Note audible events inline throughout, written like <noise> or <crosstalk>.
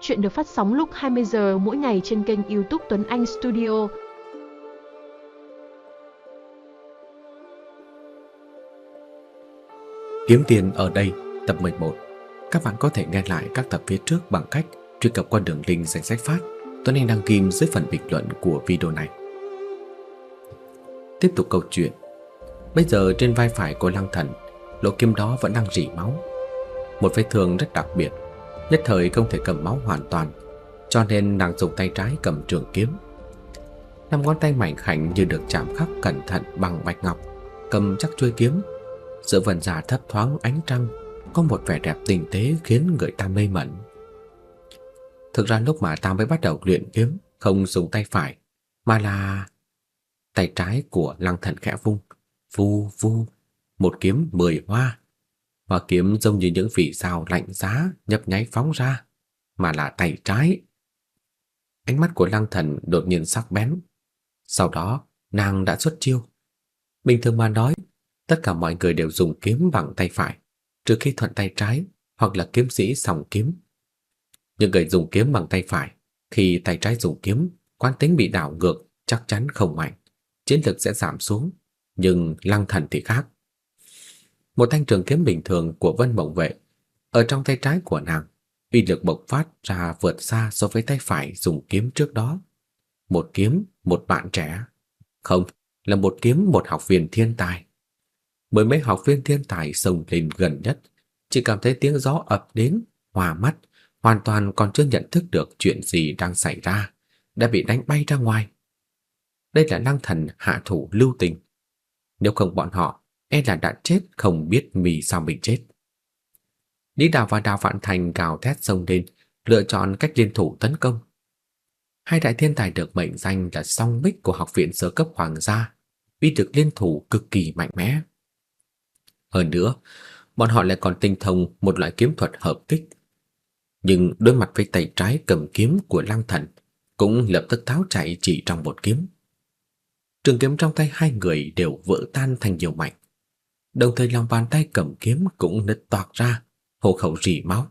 Chuyện được phát sóng lúc 20 giờ mỗi ngày trên kênh YouTube Tuấn Anh Studio. Kiếm tiền ở đây, tập 11. Các bạn có thể nghe lại các tập phía trước bằng cách truy cập qua đường link danh sách phát Tuấn Anh đăng kim dưới phần bình luận của video này. Tiếp tục câu chuyện. Bây giờ trên vai phải của Lăng Thần, lỗ kiếm đó vẫn đang rỉ máu. Một vết thương rất đặc biệt, nhất thời không thể cầm máu hoàn toàn, cho nên nàng dùng tay trái cầm trường kiếm. Năm ngón tay mảnh khảnh như được chạm khắc cẩn thận bằng bạch ngọc, cầm chắc chuôi kiếm. Giữa vần giả thấp thoáng ánh trăng, có một vẻ đẹp tinh tế khiến người ta mê mẩn. Thực ra lúc mà ta mới bắt đầu luyện kiếm, không dùng tay phải, mà là tay trái của Lăng Thần khẽ vung, vu vu, một kiếm mười hoa. Hoa kiếm giống như những vị sao lạnh giá nhấp nháy phóng ra, mà là tay trái. Ánh mắt của Lăng Thần đột nhiên sắc bén. Sau đó, nàng đã xuất chiêu. Bình thường mà nói, tất cả mọi người đều dùng kiếm bằng tay phải, trừ khi thuận tay trái hoặc là kiếm sĩ song kiếm. Những người dùng kiếm bằng tay phải, khi tay trái dùng kiếm, quán tính bị đảo ngược chắc chắn không mạnh, chiến lực sẽ giảm xuống, nhưng Lăng Thần thì khác. Một thanh trường kiếm bình thường của Vân Mộng Vệ ở trong tay trái của nàng, uy lực bộc phát ra vượt xa so với tay phải dùng kiếm trước đó. Một kiếm, một bạn trẻ. Không, là một kiếm một học viên thiên tài. Bởi mấy học viên thiên tài sông lên gần nhất, chỉ cảm thấy tiếng gió ập đến, hòa mắt, hoàn toàn còn chưa nhận thức được chuyện gì đang xảy ra, đã bị đánh bay ra ngoài. Đây là năng thần hạ thủ lưu tình. Nếu không bọn họ, e là đã chết không biết vì sao mình chết. Lý Đào và Đào Vạn Thành gào thét xông lên, lựa chọn cách liên thủ tấn công. Hai đại thiên tài được mệnh danh là song bích của học viện sơ cấp hoàng gia, uy lực liên thủ cực kỳ mạnh mẽ. Hơn nữa, bọn họ lại còn tinh thông một loại kiếm thuật hợp kích. Nhưng đối mặt với tay trái cầm kiếm của Lăng Thần, cũng lập tức tháo chạy chỉ trong một kiếm. Trường kiếm trong tay hai người đều vỡ tan thành nhiều mảnh. Đồng thời lòng bàn tay cầm kiếm cũng nứt toạc ra, hô khẩu rỉ máu.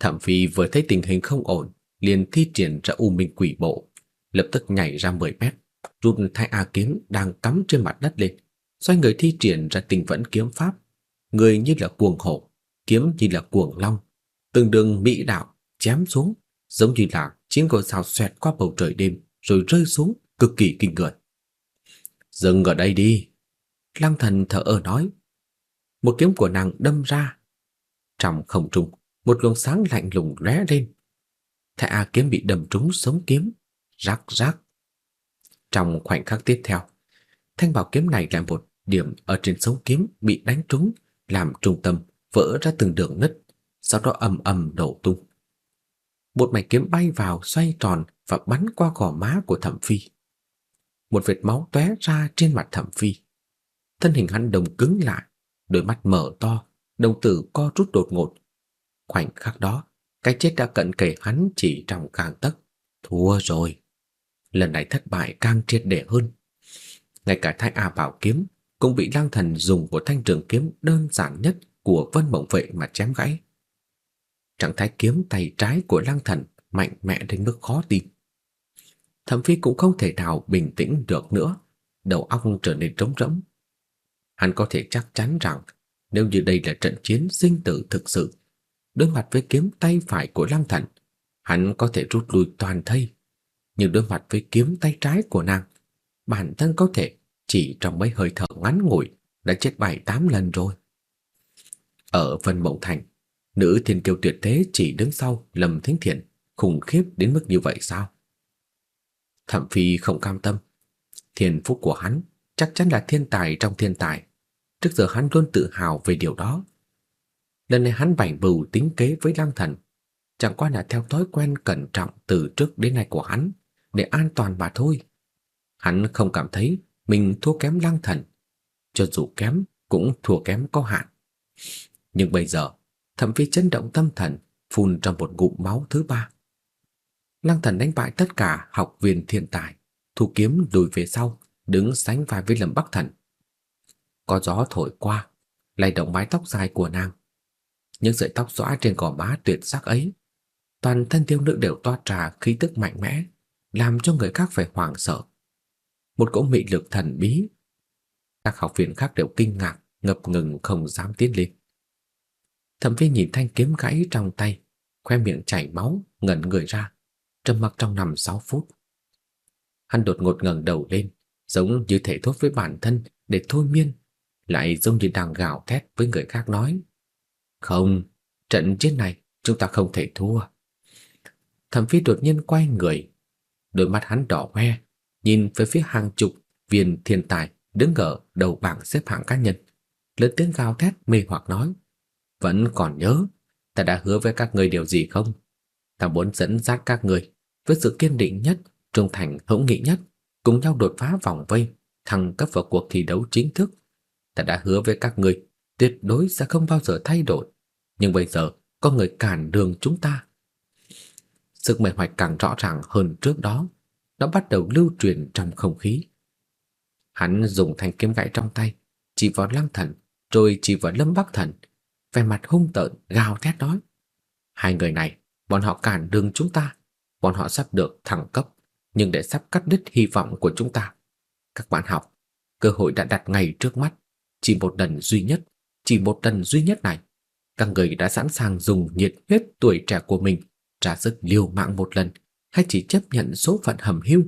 Thẩm Phi vừa thấy tình hình không ổn, liền thi triển ra U Minh Quỷ Bộ, lập tức nhảy ra 10 mét, rút thái A kiếm đang cắm trên mặt đất lên, xoay người thi triển ra tình vẫn kiếm pháp, người như là cuồng hổ, kiếm như là cuồng long, từng đường mỹ đạo chém xuống, giống như là chiến ngôi sao xoẹt qua bầu trời đêm rồi rơi xuống, cực kỳ kinh người. Dừng ở đây đi. Lăng thần thở ở nói. Một kiếm của nàng đâm ra. Trong không trung, một luồng sáng lạnh lùng lóe lên. Thái A kiếm bị đâm trúng sống kiếm, rắc rắc. Trong khoảnh khắc tiếp theo, thanh bảo kiếm này lại một điểm ở trên sống kiếm bị đánh trúng, làm trung tâm vỡ ra từng đường nứt, sau đó ầm ầm đổ tung. Một mảnh kiếm bay vào xoay tròn và bắn qua gò má của Thẩm Phi một vệt máu tóe ra trên mặt Thẩm Phi. Thân hình hắn đồng cứng lại, đôi mắt mở to, đồng tử co rút đột ngột. Khoảnh khắc đó, cái chết đã cận kề hắn chỉ trong gang tấc. Thua rồi. Lần này thất bại càng triệt để hơn. Ngay cả Thái A Bảo kiếm cũng bị Lang Thần dùng của thanh trường kiếm đơn giản nhất của Vân Mộng Vệ mà chém gãy. Trạng thái kiếm tay trái của Lang Thần mạnh mẽ đến mức khó tin. Thẩm Phi cũng không thể nào bình tĩnh được nữa, đầu óc trở nên trống rỗng. Hắn có thể chắc chắn rằng nếu như đây là trận chiến sinh tử thực sự, đối mặt với kiếm tay phải của Lăng Thần, hắn có thể rút lui toàn thây. Nhưng đối mặt với kiếm tay trái của nàng, bản thân có thể chỉ trong mấy hơi thở ngắn ngủi đã chết bảy tám lần rồi. Ở Vân Mộng Thành, nữ thiên kiêu tuyệt thế chỉ đứng sau Lâm Thính Thiện, khủng khiếp đến mức như vậy sao? Thẩm Phi không cam tâm. Thiên phúc của hắn chắc chắn là thiên tài trong thiên tài. Trước giờ hắn luôn tự hào về điều đó. Lần này hắn bảnh bưu tính kế với Lăng Thần, chẳng qua là theo thói quen cẩn trọng từ trước đến nay của hắn, để an toàn mà thôi. Hắn không cảm thấy mình thua kém Lăng Thần, cho dù kém cũng thua kém có hạn. Nhưng bây giờ, Thẩm Phi chấn động tâm thần, phun trong một ngụm máu thứ ba. Lăng Thần đánh bại tất cả học viên thiên tài, thu kiếm lùi về sau, đứng sánh vai với Lâm Bắc Thần. Có gió thổi qua, lay động mái tóc dài của nàng. Những sợi tóc xõa trên gò má tuyệt sắc ấy, toàn thân thiếu nữ đều toát ra khí tức mạnh mẽ, làm cho người khác phải hoảng sợ. Một cỗ mị lực thần bí. Các học viên khác đều kinh ngạc, ngập ngừng không dám tiến lên. Thẩm Phi nhìn thanh kiếm gãy trong tay, khoe miệng chảy máu, ngẩn người ra, trầm mặc trong năm sáu phút. Hắn đột ngột ngẩng đầu lên, giống như thể thốt với bản thân để thôi miên, lại giống như đang gào thét với người khác nói: "Không, trận chiến này chúng ta không thể thua." Thẩm Phi đột nhiên quay người, đôi mắt hắn đỏ hoe, nhìn về phía hàng chục viên thiên tài đứng ở đầu bảng xếp hạng cá nhân, lớn tiếng gào thét mê hoặc nói: "Vẫn còn nhớ, ta đã hứa với các người điều gì không? Ta muốn dẫn dắt các người với sự kiên định nhất, trung thành hữu nghị nhất, cùng nhau đột phá vòng vây, thăng cấp vào cuộc thi đấu chính thức. Ta đã hứa với các người tuyệt đối sẽ không bao giờ thay đổi, nhưng bây giờ có người cản đường chúng ta." Sức mê hoạch càng rõ ràng hơn trước đó, nó bắt đầu lưu truyền trong không khí. Hắn dùng thanh kiếm gãy trong tay, chỉ vào Lăng Thần, rồi chỉ vào Lâm Bắc Thần, vẻ mặt hung tợn gào thét nói: "Hai người này, bọn họ cản đường chúng ta, bọn họ sắp được thăng cấp, nhưng để sắp cắt đứt hy vọng của chúng ta. Các bạn học, cơ hội đã đặt ngay trước mắt, chỉ một lần duy nhất, chỉ một lần duy nhất này, các người đã sẵn sàng dùng nhiệt huyết tuổi trẻ của mình ra sức liều mạng một lần hay chỉ chấp nhận số phận hầm hưu.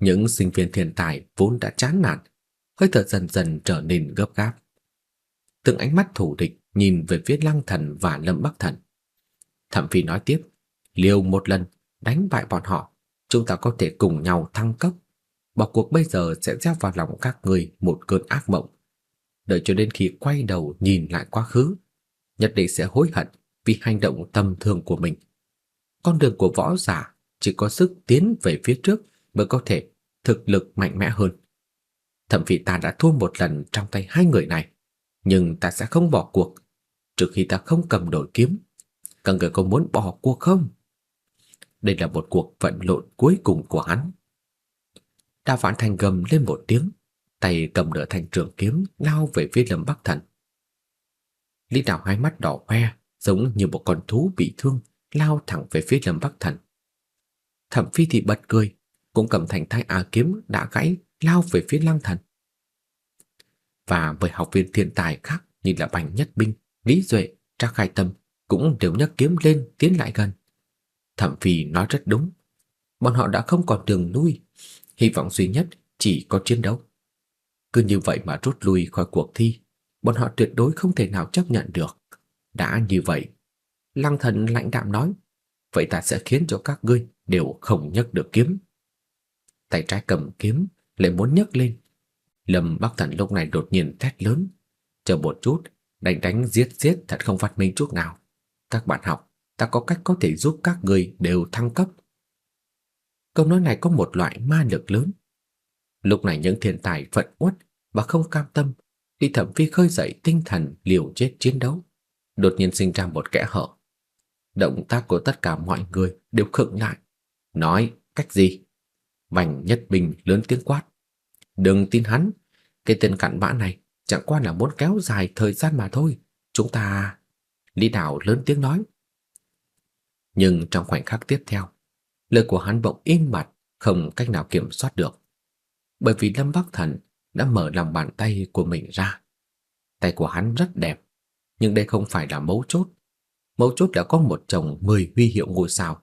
Những sinh viên thiên tài vốn đã chán nản, hơi thở dần dần trở nên gấp gáp. Từng ánh mắt thủ địch nhìn về phía Lăng Thần và Lâm Bắc Thần. Thẩm Phi nói tiếp, liều một lần, đánh bại bọn họ, chúng ta có thể cùng nhau thăng cấp. Bỏ cuộc bây giờ sẽ gieo vào lòng các người một cơn ác mộng. Đợi cho đến khi quay đầu nhìn lại quá khứ, nhất định sẽ hối hận vì hành động tầm thường của mình. Con đường của võ giả chỉ có sức tiến về phía trước mới có thể thực lực mạnh mẽ hơn. Thậm chí ta đã thua một lần trong tay hai người này, nhưng ta sẽ không bỏ cuộc trừ khi ta không cầm đổi kiếm. Các người có muốn bỏ cuộc không? Đây là một cuộc vận lộn cuối cùng của hắn. Đa Vãn Thành gầm lên một tiếng, tay cầm đỡ thành trường kiếm lao về phía Lâm Bắc Thần. Lý Đào hai mắt đỏ hoe, giống như một con thú bị thương, lao thẳng về phía Lâm Bắc Thần. Thẩm Phi thì bật cười, cũng cầm thành thái a kiếm đã gãy, lao về phía Lăng Thần. Và với học viên thiên tài khác như là Bành Nhất Binh, Lý Duệ, Trác Khai Tâm cũng đều nhấc kiếm lên tiến lại gần. Thẩm Phi nói rất đúng, bọn họ đã không còn đường lui, hy vọng duy nhất chỉ có chiến đấu. Cứ như vậy mà rút lui khỏi cuộc thi, bọn họ tuyệt đối không thể nào chấp nhận được. Đã như vậy, Lăng Thần lạnh đạm nói, vậy ta sẽ khiến cho các ngươi đều không nhấc được kiếm. Tay trái cầm kiếm, lại muốn nhấc lên. Lâm Bắc Thần lúc này đột nhiên thét lớn, chờ một chút, đánh đánh giết giết thật không phát minh chút nào. Các bạn học, ta có cách có thể giúp các ngươi đều thăng cấp. Câu nói này có một loại ma lực lớn. Lúc này những thiên tài phận uất và không cam tâm, thì thẩm phi khơi dậy tinh thần liều chết chiến đấu đột nhiên sinh ra một kẽ hở. Động tác của tất cả mọi người đều khựng lại. Nói cách gì? Vành Nhất Bình lớn tiếng quát. Đừng tin hắn, cái tên cặn bã này chẳng qua là muốn kéo dài thời gian mà thôi. Chúng ta... Lý Đào lớn tiếng nói. Nhưng trong khoảnh khắc tiếp theo, lời của hắn bỗng im mặt, không cách nào kiểm soát được. Bởi vì Lâm Bắc Thần đã mở lòng bàn tay của mình ra. Tay của hắn rất đẹp, nhưng đây không phải là mấu chốt. Mấu chốt là có một chồng 10 huy hiệu ngôi sao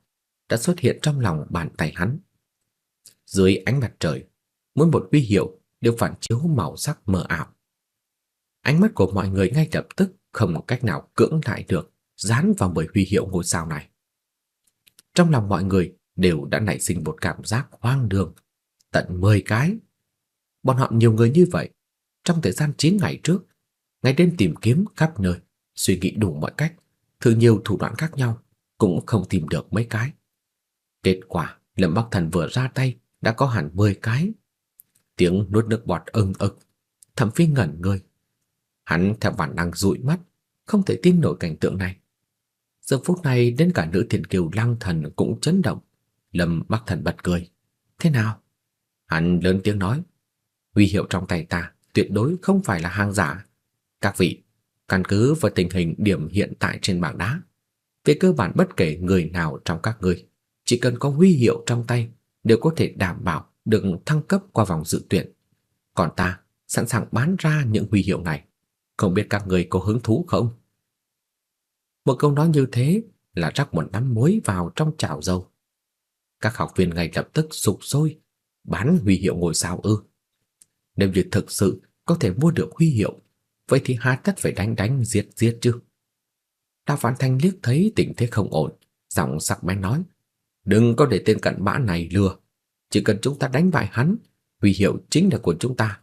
đã xuất hiện trong lòng bàn tay hắn. Dưới ánh mặt trời, mỗi một huy hiệu đều phản chiếu màu sắc mờ ảo. Ánh mắt của mọi người ngay lập tức không cách nào cưỡng lại được dán vào 10 huy hiệu ngôi sao này. Trong lòng mọi người đều đã nảy sinh một cảm giác hoang đường, tận 10 cái. Bọn họ nhiều người như vậy, trong thời gian 9 ngày trước, ngày đêm tìm kiếm khắp nơi, suy nghĩ đủ mọi cách, thử nhiều thủ đoạn khác nhau, cũng không tìm được mấy cái. Kết quả, Lâm Bắc Thần vừa ra tay đã có hẳn 10 cái. Tiếng nuốt nước bọt ưng ực, Thẩm Phi ngẩn người. Hắn theo bản năng dụi mắt, không thể tin nổi cảnh tượng này. Giờ phút này đến cả nữ thiền kiều Lăng Thần cũng chấn động. Lâm Bắc Thần bật cười. Thế nào? Hắn lớn tiếng nói. Huy hiệu trong tay ta tuyệt đối không phải là hàng giả. Các vị, căn cứ vào tình hình điểm hiện tại trên bảng đá, Về cơ bản bất kể người nào trong các ngươi, chỉ cần có huy hiệu trong tay đều có thể đảm bảo được thăng cấp qua vòng dự tuyển. Còn ta sẵn sàng bán ra những huy hiệu này. Không biết các người có hứng thú không? Một câu nói như thế là rắc một nắm muối vào trong chảo dầu. Các học viên ngay lập tức sục sôi, bán huy hiệu ngôi sao ư. Nếu như thực sự có thể mua được huy hiệu, vậy thì hà tất phải đánh đánh giết giết chứ. Đào Phản Thanh liếc thấy tình thế không ổn, giọng sắc bén nói: "Đừng có để tên cặn bã này lừa, chỉ cần chúng ta đánh bại hắn, huy hiệu chính là của chúng ta,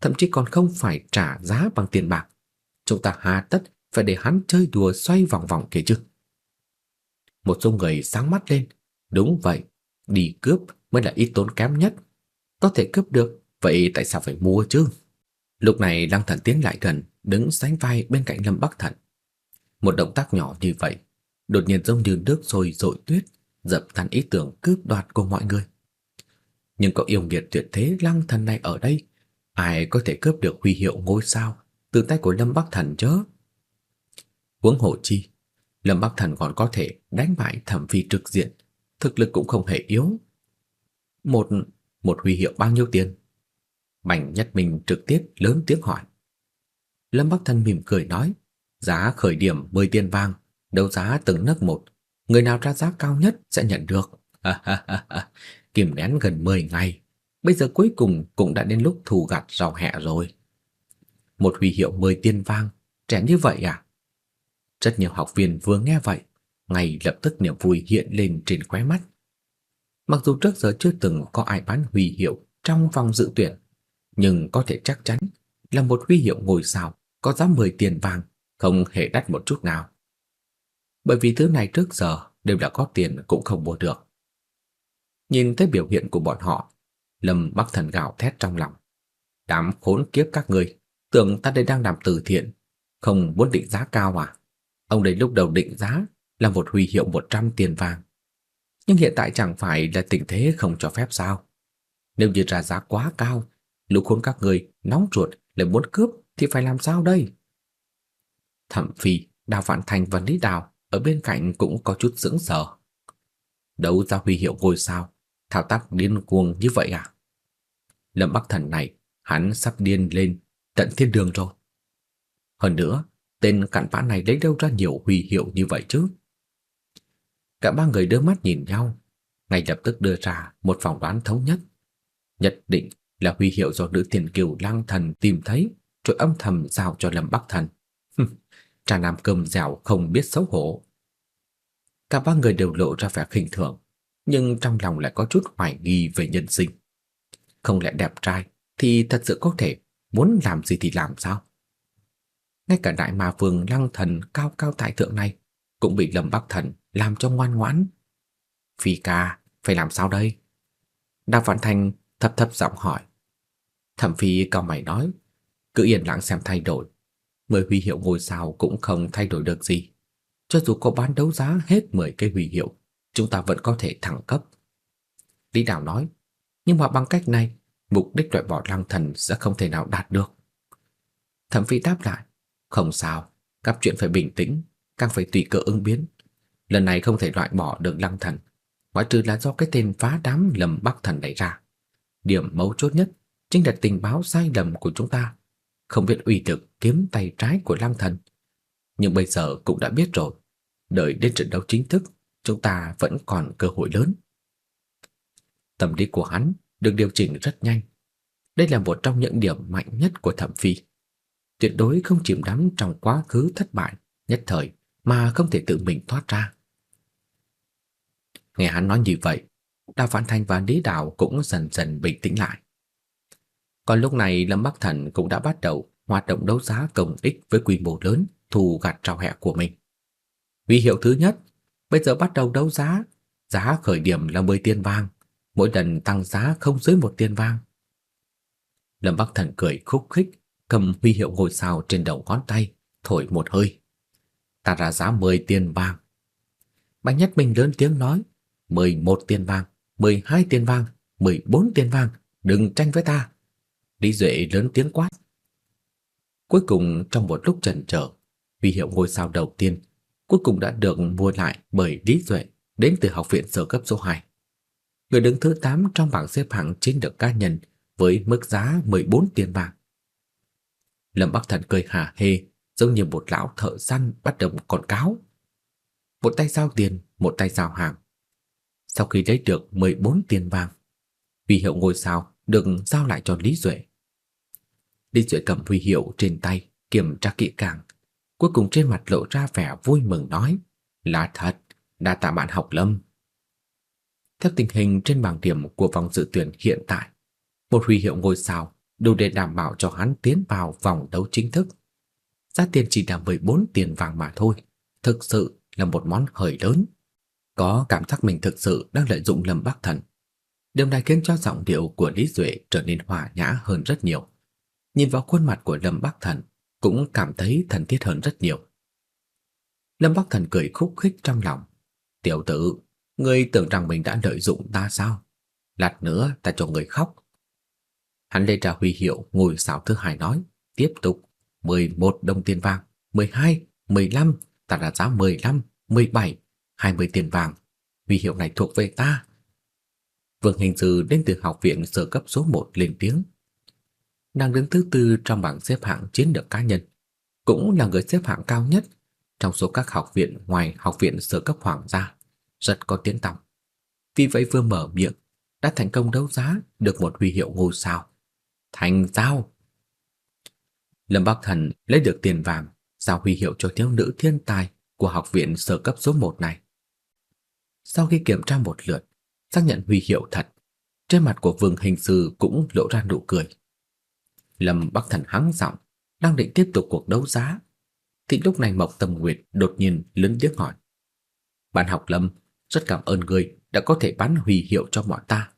thậm chí còn không phải trả giá bằng tiền bạc. Chúng ta hà tất phải để hắn chơi đùa xoay vòng vòng kia chứ?" Một số người sáng mắt lên, đúng vậy, đi cướp mới là ít tốn kém nhất. Có thể cướp được, vậy tại sao phải mua chứ? Lúc này Lăng Thần tiến lại gần, đứng sánh vai bên cạnh Lâm Bắc Thần. Một động tác nhỏ như vậy, đột nhiên giống như nước sôi rội tuyết, dập tan ý tưởng cướp đoạt của mọi người. Nhưng có yêu nghiệt tuyệt thế Lăng Thần này ở đây, ai có thể cướp được huy hiệu ngôi sao từ tay của Lâm Bắc Thần chứ? Huống hộ chi, Lâm Bắc Thần còn có thể đánh bại Thẩm Phi trực diện, thực lực cũng không hề yếu. Một một huy hiệu bao nhiêu tiền? Bành Nhất Minh trực tiếp lớn tiếng hỏi. Lâm Bắc Thần mỉm cười nói, giá khởi điểm 10 tiền vàng, đấu giá từng nấc một, người nào ra giá cao nhất sẽ nhận được. Kìm nén gần 10 ngày, bây giờ cuối cùng cũng đã đến lúc thu gặt rau hẹ rồi. Một huy hiệu 10 tiền vàng, trẻ như vậy à? Rất nhiều học viên vừa nghe vậy, ngay lập tức niềm vui hiện lên trên khóe mắt. Mặc dù trước giờ chưa từng có ai bán huy hiệu trong vòng dự tuyển, nhưng có thể chắc chắn là một huy hiệu ngôi sao có giá 10 tiền vàng, không hề đắt một chút nào. Bởi vì thứ này trước giờ đều đã có tiền cũng không mua được. Nhìn thấy biểu hiện của bọn họ, Lâm Bắc Thần gào thét trong lòng. Đám khốn kiếp các người, tưởng ta đây đang làm từ thiện, không muốn định giá cao à? Ông đây lúc đầu định giá là một huy hiệu 100 tiền vàng. Nhưng hiện tại chẳng phải là tình thế không cho phép sao? Nếu như ra giá quá cao, lũ khốn các người nóng ruột lại muốn cướp thì phải làm sao đây? Thẩm Phi, Đào Vạn Thành và Lý Đào ở bên cạnh cũng có chút sững sờ. Đấu ra huy hiệu ngôi sao, thao tác điên cuồng như vậy à? Lâm Bắc Thần này, hắn sắp điên lên tận thiên đường rồi. Hơn nữa, tên cặn bã này lấy đâu ra nhiều huy hiệu như vậy chứ? Cả ba người đưa mắt nhìn nhau, ngay lập tức đưa ra một phỏng đoán thống nhất. Nhất định là huy hiệu do nữ tiền kiều lang thần tìm thấy, rồi âm thầm giao cho Lâm Bắc Thần. Trà nam cơm dẻo không biết xấu hổ. Cả ba người đều lộ ra vẻ khinh thường, nhưng trong lòng lại có chút hoài nghi về nhân sinh. Không lẽ đẹp trai thì thật sự có thể muốn làm gì thì làm sao? Ngay cả đại ma vương lăng thần cao cao tại thượng này cũng bị Lâm Bắc Thần làm cho ngoan ngoãn. Phi ca, phải làm sao đây? Đào Vạn Thành thấp thấp giọng hỏi. Thẩm Phi cao mày nói, cứ yên lặng xem thay đổi. Mười huy hiệu ngôi sao cũng không thay đổi được gì. Cho dù có bán đấu giá hết 10 cây huy hiệu, chúng ta vẫn có thể thăng cấp. Lý Đào nói, nhưng mà bằng cách này, mục đích loại bỏ lăng thần sẽ không thể nào đạt được. Thẩm Phi đáp lại, không sao, các chuyện phải bình tĩnh, càng phải tùy cơ ứng biến. Lần này không thể loại bỏ được lăng thần, ngoại trừ là do cái tên phá đám lầm Bắc thần đẩy ra. Điểm mấu chốt nhất chính là tình báo sai lầm của chúng ta, không biết uy lực kiếm tay trái của lăng thần. Nhưng bây giờ cũng đã biết rồi, đợi đến trận đấu chính thức, chúng ta vẫn còn cơ hội lớn. Tâm lý của hắn được điều chỉnh rất nhanh. Đây là một trong những điểm mạnh nhất của Thẩm Phi tuyệt đối không chìm đắm trong quá khứ thất bại nhất thời mà không thể tự mình thoát ra. Nghe hắn nói như vậy, Đào phản Thanh và Lý đạo cũng dần dần bình tĩnh lại. Còn lúc này Lâm Bắc Thần cũng đã bắt đầu hoạt động đấu giá công ích với quy mô lớn thù gặt trào hẹ của mình. Vì hiệu thứ nhất, bây giờ bắt đầu đấu giá, giá khởi điểm là 10 tiền vàng, mỗi lần tăng giá không dưới một tiền vàng. Lâm Bắc Thần cười khúc khích, cầm huy hiệu ngôi sao trên đầu ngón tay, thổi một hơi. Ta ra giá 10 tiền vàng. Bạch Nhất Minh lớn tiếng nói, 11 tiền vàng, 12 tiền vàng, 14 tiền vàng, đừng tranh với ta. Lý Duệ lớn tiếng quát. Cuối cùng trong một lúc chần chờ, huy hiệu ngôi sao đầu tiên cuối cùng đã được mua lại bởi Lý Duệ đến từ học viện sơ cấp số 2. Người đứng thứ 8 trong bảng xếp hạng chiến lược cá nhân với mức giá 14 tiền vàng. Lâm Bắc Thần cười hả hê, giống như một lão thợ săn bắt được một con cáo. Một tay giao tiền, một tay giao hàng. Sau khi lấy được 14 tiền vàng, huy hiệu ngôi sao được giao lại cho Lý Duệ. Lý Duệ cầm huy hiệu trên tay, kiểm tra kỹ càng, cuối cùng trên mặt lộ ra vẻ vui mừng nói: "Là thật, đã tạ bạn học Lâm." Theo tình hình trên bảng điểm của vòng dự tuyển hiện tại, một huy hiệu ngôi sao đủ để đảm bảo cho hắn tiến vào vòng đấu chính thức. Giá tiền chỉ là 14 tiền vàng mà thôi, thực sự là một món hời lớn. Có cảm giác mình thực sự đang lợi dụng Lâm Bắc Thần. Điều này khiến cho giọng điệu của Lý Duệ trở nên hòa nhã hơn rất nhiều. Nhìn vào khuôn mặt của Lâm Bắc Thần, cũng cảm thấy thân thiết hơn rất nhiều. Lâm Bắc Thần cười khúc khích trong lòng. Tiểu tử, ngươi tưởng rằng mình đã lợi dụng ta sao? Lát nữa ta cho ngươi khóc. Hắn lấy ra huy hiệu ngồi xảo thứ hai nói, tiếp tục, 11 đồng tiền vàng, 12, 15, ta đã giá 15, 17, 20 tiền vàng. Huy hiệu này thuộc về ta. Vương Hình Dư đến từ học viện sơ cấp số 1 lên tiếng. Nàng đứng thứ tư trong bảng xếp hạng chiến lược cá nhân, cũng là người xếp hạng cao nhất trong số các học viện ngoài học viện sơ cấp hoàng gia, rất có tiếng tăm. Vì vậy vừa mở miệng, đã thành công đấu giá được một huy hiệu ngôi sao. Thành giao. Lâm Bắc Thần lấy được tiền vàng, giao huy hiệu cho thiếu nữ thiên tài của học viện sơ cấp số 1 này. Sau khi kiểm tra một lượt, xác nhận huy hiệu thật, trên mặt của Vương Hình Sư cũng lộ ra nụ cười. Lâm Bắc Thần hắng giọng, đang định tiếp tục cuộc đấu giá, thì lúc này Mộc Tâm Nguyệt đột nhiên lớn tiếng hỏi: "Bạn học Lâm, rất cảm ơn người đã có thể bán huy hiệu cho bọn ta,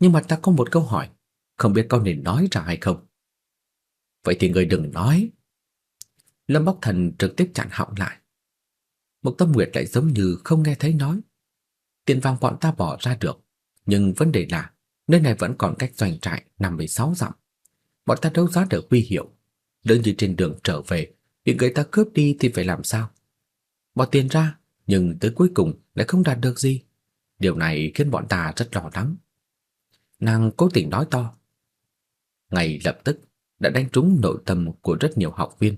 nhưng mà ta có một câu hỏi, không biết có nên nói ra hay không?" "Vậy thì người đừng nói." Lâm Bắc Thần trực tiếp chặn họng lại. Mộc Tâm Nguyệt lại giống như không nghe thấy nói. Tiền vàng bọn ta bỏ ra được, nhưng vấn đề là nơi này vẫn còn cách doanh trại 56 dặm bọn ta đấu giá được huy hiệu. Lỡ như trên đường trở về bị người ta cướp đi thì phải làm sao? Bỏ tiền ra, nhưng tới cuối cùng lại không đạt được gì. Điều này khiến bọn ta rất lo lắng. Nàng cố tình nói to. Ngay lập tức đã đánh trúng nội tâm của rất nhiều học viên.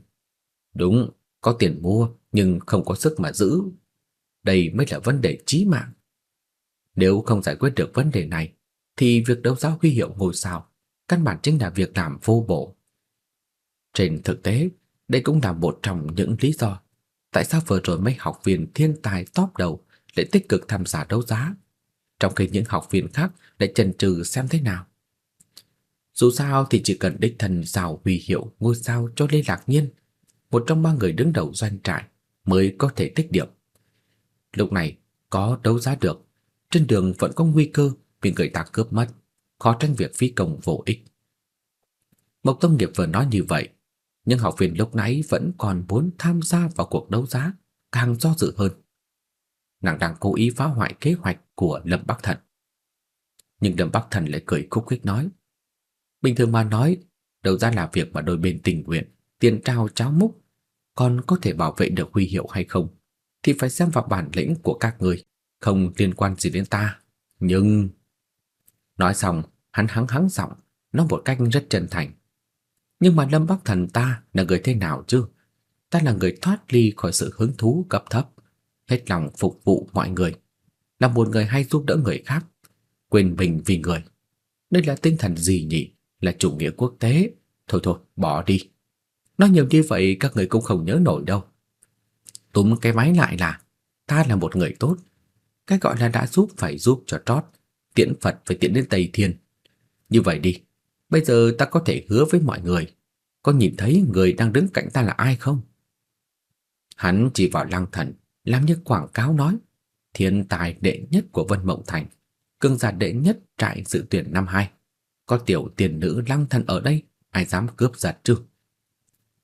Đúng, có tiền mua nhưng không có sức mà giữ. Đây mới là vấn đề chí mạng. Nếu không giải quyết được vấn đề này, thì việc đấu giá huy hiệu ngôi sao căn bản chính là việc làm vô bổ. Trên thực tế, đây cũng là một trong những lý do tại sao vừa rồi mấy học viên thiên tài top đầu lại tích cực tham gia đấu giá, trong khi những học viên khác lại chần chừ xem thế nào. Dù sao thì chỉ cần đích thân giao huy hiệu ngôi sao cho Lê Lạc Nhiên, một trong ba người đứng đầu doanh trại mới có thể tích điểm. Lúc này có đấu giá được, trên đường vẫn có nguy cơ bị người ta cướp mất khó tránh việc phí công vô ích. Mộc Tông Nghiệp vừa nói như vậy, nhưng học viên lúc nãy vẫn còn muốn tham gia vào cuộc đấu giá, càng do dự hơn. Nàng đang cố ý phá hoại kế hoạch của Lâm Bắc Thần. Nhưng Lâm Bắc Thần lại cười khúc khích nói, bình thường mà nói, đấu giá là việc mà đôi bên tình nguyện, tiền trao cháo múc, còn có thể bảo vệ được huy hiệu hay không, thì phải xem vào bản lĩnh của các người, không liên quan gì đến ta. Nhưng Nói xong, hắn hắng hắng giọng, nói một cách rất chân thành. Nhưng mà Lâm Bắc Thần ta là người thế nào chứ? Ta là người thoát ly khỏi sự hứng thú cấp thấp, hết lòng phục vụ mọi người, là một người hay giúp đỡ người khác, quên mình vì người. Đây là tinh thần gì nhỉ? Là chủ nghĩa quốc tế. Thôi thôi, bỏ đi. Nói nhiều như vậy các người cũng không nhớ nổi đâu. Túm cái máy lại là ta là một người tốt. Cái gọi là đã giúp phải giúp cho trót, tiễn Phật phải tiễn đến Tây Thiên. Như vậy đi, bây giờ ta có thể hứa với mọi người, có nhìn thấy người đang đứng cạnh ta là ai không? Hắn chỉ vào Lăng Thần, làm như quảng cáo nói, thiên tài đệ nhất của Vân Mộng Thành, cương giả đệ nhất trại dự tuyển năm hai, có tiểu tiền nữ Lăng Thần ở đây, ai dám cướp giật chứ?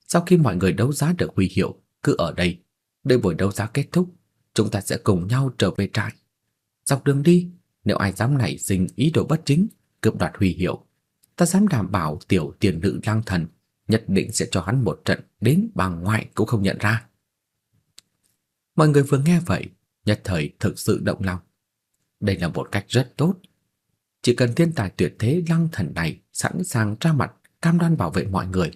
Sau khi mọi người đấu giá được huy hiệu, cứ ở đây, đợi buổi đấu giá kết thúc, chúng ta sẽ cùng nhau trở về trại. Dọc đường đi, nếu ai dám nảy sinh ý đồ bất chính, cướp đoạt huy hiệu, ta dám đảm bảo tiểu tiền nữ lang thần nhất định sẽ cho hắn một trận đến bà ngoại cũng không nhận ra. Mọi người vừa nghe vậy, nhất thời thực sự động lòng. Đây là một cách rất tốt. Chỉ cần thiên tài tuyệt thế lăng thần này sẵn sàng ra mặt cam đoan bảo vệ mọi người,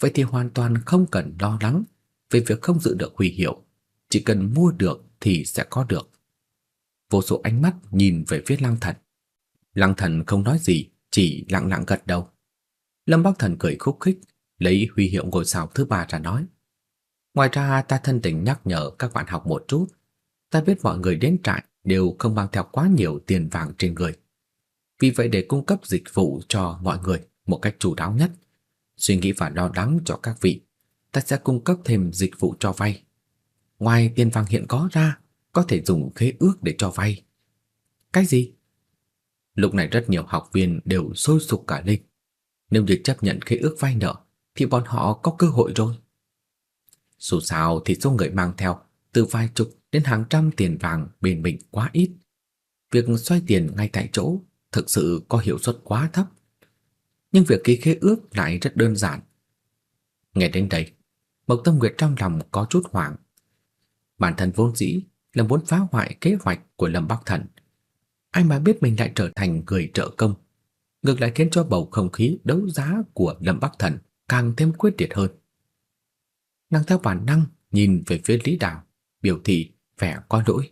vậy thì hoàn toàn không cần lo lắng về việc không giữ được huy hiệu, chỉ cần mua được thì sẽ có được. Vô số ánh mắt nhìn về phía Lăng Thần. Lăng Thần không nói gì, chỉ lặng lặng gật đầu. Lâm Bắc Thần cười khúc khích, lấy huy hiệu ngôi sao thứ ba ra nói: "Ngoài ra ta thân tình nhắc nhở các bạn học một chút, ta biết mọi người đến trại đều không mang theo quá nhiều tiền vàng trên người. Vì vậy để cung cấp dịch vụ cho mọi người một cách chủ đáo nhất, suy nghĩ và lo lắng cho các vị, ta sẽ cung cấp thêm dịch vụ cho vay. Ngoài tiền vàng hiện có ra, có thể dùng khế ước để cho vay. Cái gì? Lúc này rất nhiều học viên đều sôi sục cả lên. Nếu như chấp nhận khế ước vay nợ thì bọn họ có cơ hội rồi. Dù sao thì số người mang theo từ vài chục đến hàng trăm tiền vàng bên mình quá ít. Việc xoay tiền ngay tại chỗ thực sự có hiệu suất quá thấp. Nhưng việc ký khế ước lại rất đơn giản. Nghe đến đây, Mộc Tâm Nguyệt trong lòng có chút hoảng. Bản thân vốn dĩ là muốn phá hoại kế hoạch của Lâm Bắc Thần. Ai mà biết mình lại trở thành người trợ công, ngược lại khiến cho bầu không khí đấu giá của Lâm Bắc Thần càng thêm quyết liệt hơn. Nàng theo bản năng nhìn về phía Lý Đào, biểu thị vẻ có lỗi.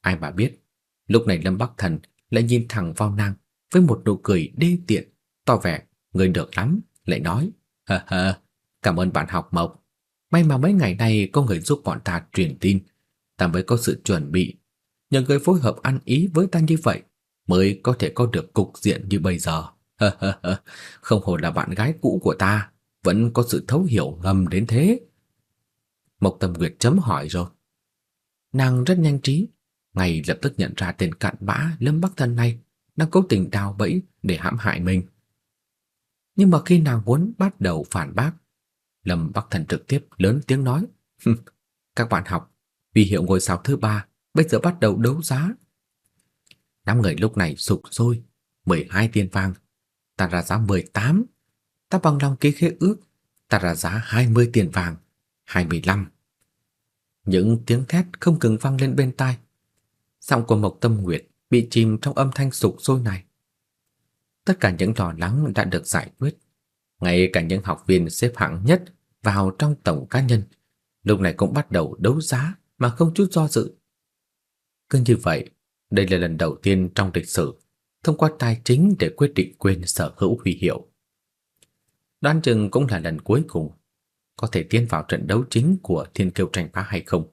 Ai mà biết, lúc này Lâm Bắc Thần lại nhìn thẳng vào nàng với một nụ cười đê tiện, to vẻ người được lắm, lại nói: "Hơ hơ, cảm ơn bạn học Mộc, may mà mấy ngày nay có người giúp bọn ta truyền tin, ta mới có sự chuẩn bị. Nhờ người phối hợp ăn ý với ta như vậy, mới có thể có được cục diện như bây giờ. <laughs> Không hổ là bạn gái cũ của ta, vẫn có sự thấu hiểu ngầm đến thế. Mộc Tâm Nguyệt chấm hỏi rồi. Nàng rất nhanh trí, ngay lập tức nhận ra tên cặn bã Lâm Bắc Thần này đang cố tình đào bẫy để hãm hại mình. Nhưng mà khi nàng muốn bắt đầu phản bác, Lâm Bắc Thần trực tiếp lớn tiếng nói: "Các bạn học, vì hiệu ngôi sao thứ ba bây giờ bắt đầu đấu giá. Năm người lúc này sục sôi, 12 tiền vàng, ta ra giá 18, ta bằng lòng ký khế ước, ta ra giá 20 tiền vàng, 25. Những tiếng thét không ngừng vang lên bên tai. Giọng của Mộc Tâm Nguyệt bị chìm trong âm thanh sục sôi này. Tất cả những lo lắng đã được giải quyết, ngay cả những học viên xếp hạng nhất vào trong tổng cá nhân, lúc này cũng bắt đầu đấu giá mà không chút do dự. Cứ như vậy, đây là lần đầu tiên trong lịch sử thông qua tài chính để quyết định quyền sở hữu huy hiệu. Đoán chừng cũng là lần cuối cùng có thể tiến vào trận đấu chính của Thiên Kiêu tranh phá hay không.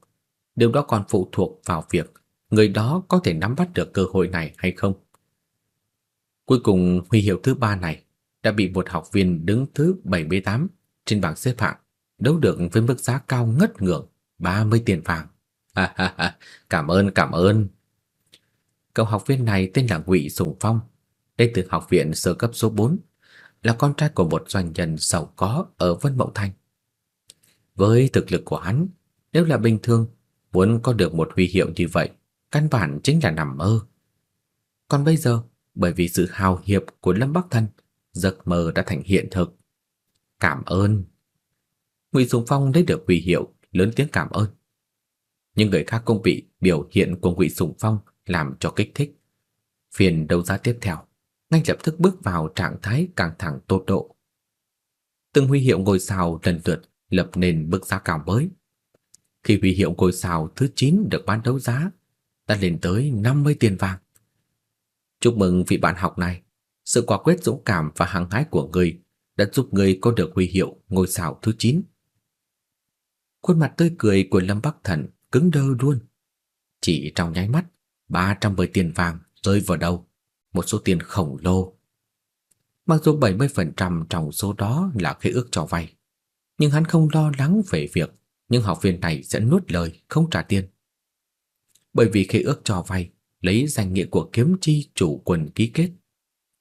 Điều đó còn phụ thuộc vào việc người đó có thể nắm bắt được cơ hội này hay không. Cuối cùng huy hiệu thứ ba này đã bị một học viên đứng thứ 78 trên bảng xếp hạng đấu được với mức giá cao ngất ngưỡng 30 tiền vàng. Ha ha ha, cảm ơn cảm ơn. Cậu học viên này tên là Ngụy Sùng Phong, đến từ học viện sơ cấp số 4, là con trai của một doanh nhân giàu có ở Vân Mộng Thành. Với thực lực của hắn, nếu là bình thường, muốn có được một huy hiệu như vậy, căn bản chính là nằm mơ. Còn bây giờ, bởi vì sự hào hiệp của Lâm Bắc Thần, giấc mơ đã thành hiện thực. Cảm ơn. Ngụy Sùng Phong lấy được huy hiệu, lớn tiếng cảm ơn. Nhưng người khác cũng bị biểu hiện của Ngụy Sùng Phong làm cho kích thích. Phiền đấu giá tiếp theo, ngay lập tức bước vào trạng thái căng thẳng tột độ. Từng huy hiệu ngôi sao lần lượt lập nên bước giá cao mới. Khi huy hiệu ngôi sao thứ 9 được bán đấu giá, đã lên tới 50 tiền vàng. Chúc mừng vị bạn học này, sự quả quyết dũng cảm và hăng hái của người đã giúp người có được huy hiệu ngôi sao thứ 9. Khuôn mặt tươi cười của Lâm Bắc Thần cứng đơ luôn. Chỉ trong nháy mắt, 310 tiền vàng rơi vào đầu, một số tiền khổng lồ. Mặc dù 70% trong số đó là khế ước cho vay, nhưng hắn không lo lắng về việc những học viên này sẽ nuốt lời không trả tiền. Bởi vì khế ước cho vay lấy danh nghĩa của kiếm chi chủ quần ký kết,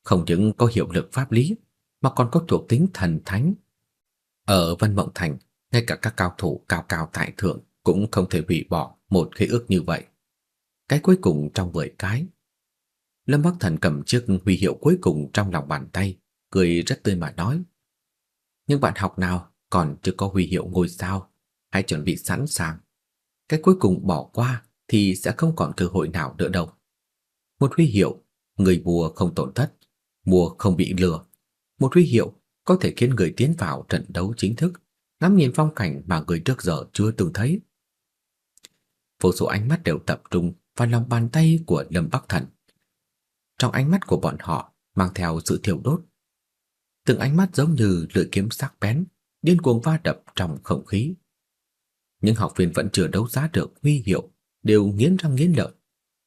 không những có hiệu lực pháp lý mà còn có thuộc tính thần thánh. Ở Vân Mộng Thành, ngay cả các cao thủ cao cao tại thượng cũng không thể hủy bỏ một khế ước như vậy. Cái cuối cùng trong 10 cái. Lâm Bắc Thần cầm chiếc huy hiệu cuối cùng trong lòng bàn tay, cười rất tươi mà nói: "Những bạn học nào còn chưa có huy hiệu ngôi sao, hãy chuẩn bị sẵn sàng. cái cuối cùng bỏ qua thì sẽ không còn cơ hội nào nữa đâu. Một huy hiệu, người bùa không tổn thất, mua không bị lừa. Một huy hiệu có thể khiến người tiến vào trận đấu chính thức, ngắm nhìn phong cảnh mà người trước giờ chưa từng thấy. Vô số ánh mắt đều tập trung vào lòng bàn tay của Lâm Bắc Thần. Trong ánh mắt của bọn họ mang theo sự thiêu đốt. Từng ánh mắt giống như lưỡi kiếm sắc bén, điên cuồng va đập trong không khí. Những học viên vẫn chưa đấu giá được huy hiệu đều nghiến răng nghiến lợi.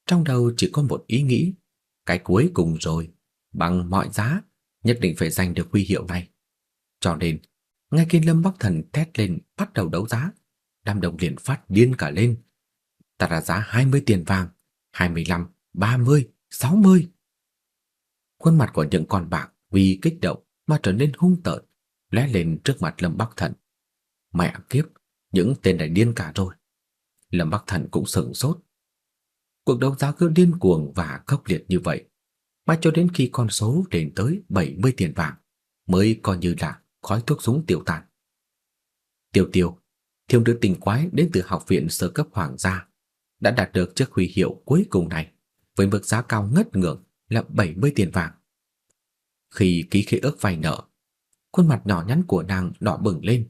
Trong đầu chỉ có một ý nghĩ, cái cuối cùng rồi, bằng mọi giá, nhất định phải giành được huy hiệu này. Cho nên, ngay khi Lâm Bắc Thần thét lên bắt đầu đấu giá, đám đồng liền phát điên cả lên. Ta ra giá 20 tiền vàng, 25, 30, 60. Khuôn mặt của những con bạc vì kích động mà trở nên hung tợn, lóe lên trước mặt Lâm Bắc Thần. Mẹ kiếp, những tên này điên cả rồi. Lâm Bắc Thần cũng sững sốt. Cuộc đấu giá cứ điên cuồng và khốc liệt như vậy, mà cho đến khi con số đến tới 70 tiền vàng mới coi như là khói thuốc súng tiêu tan. Tiêu Tiêu, thiếu nữ tình quái đến từ học viện sơ cấp hoàng gia, đã đạt được chiếc huy hiệu cuối cùng này với mức giá cao ngất ngưỡng là 70 tiền vàng. Khi ký khế ước vay nợ, khuôn mặt nhỏ nhắn của nàng đỏ bừng lên,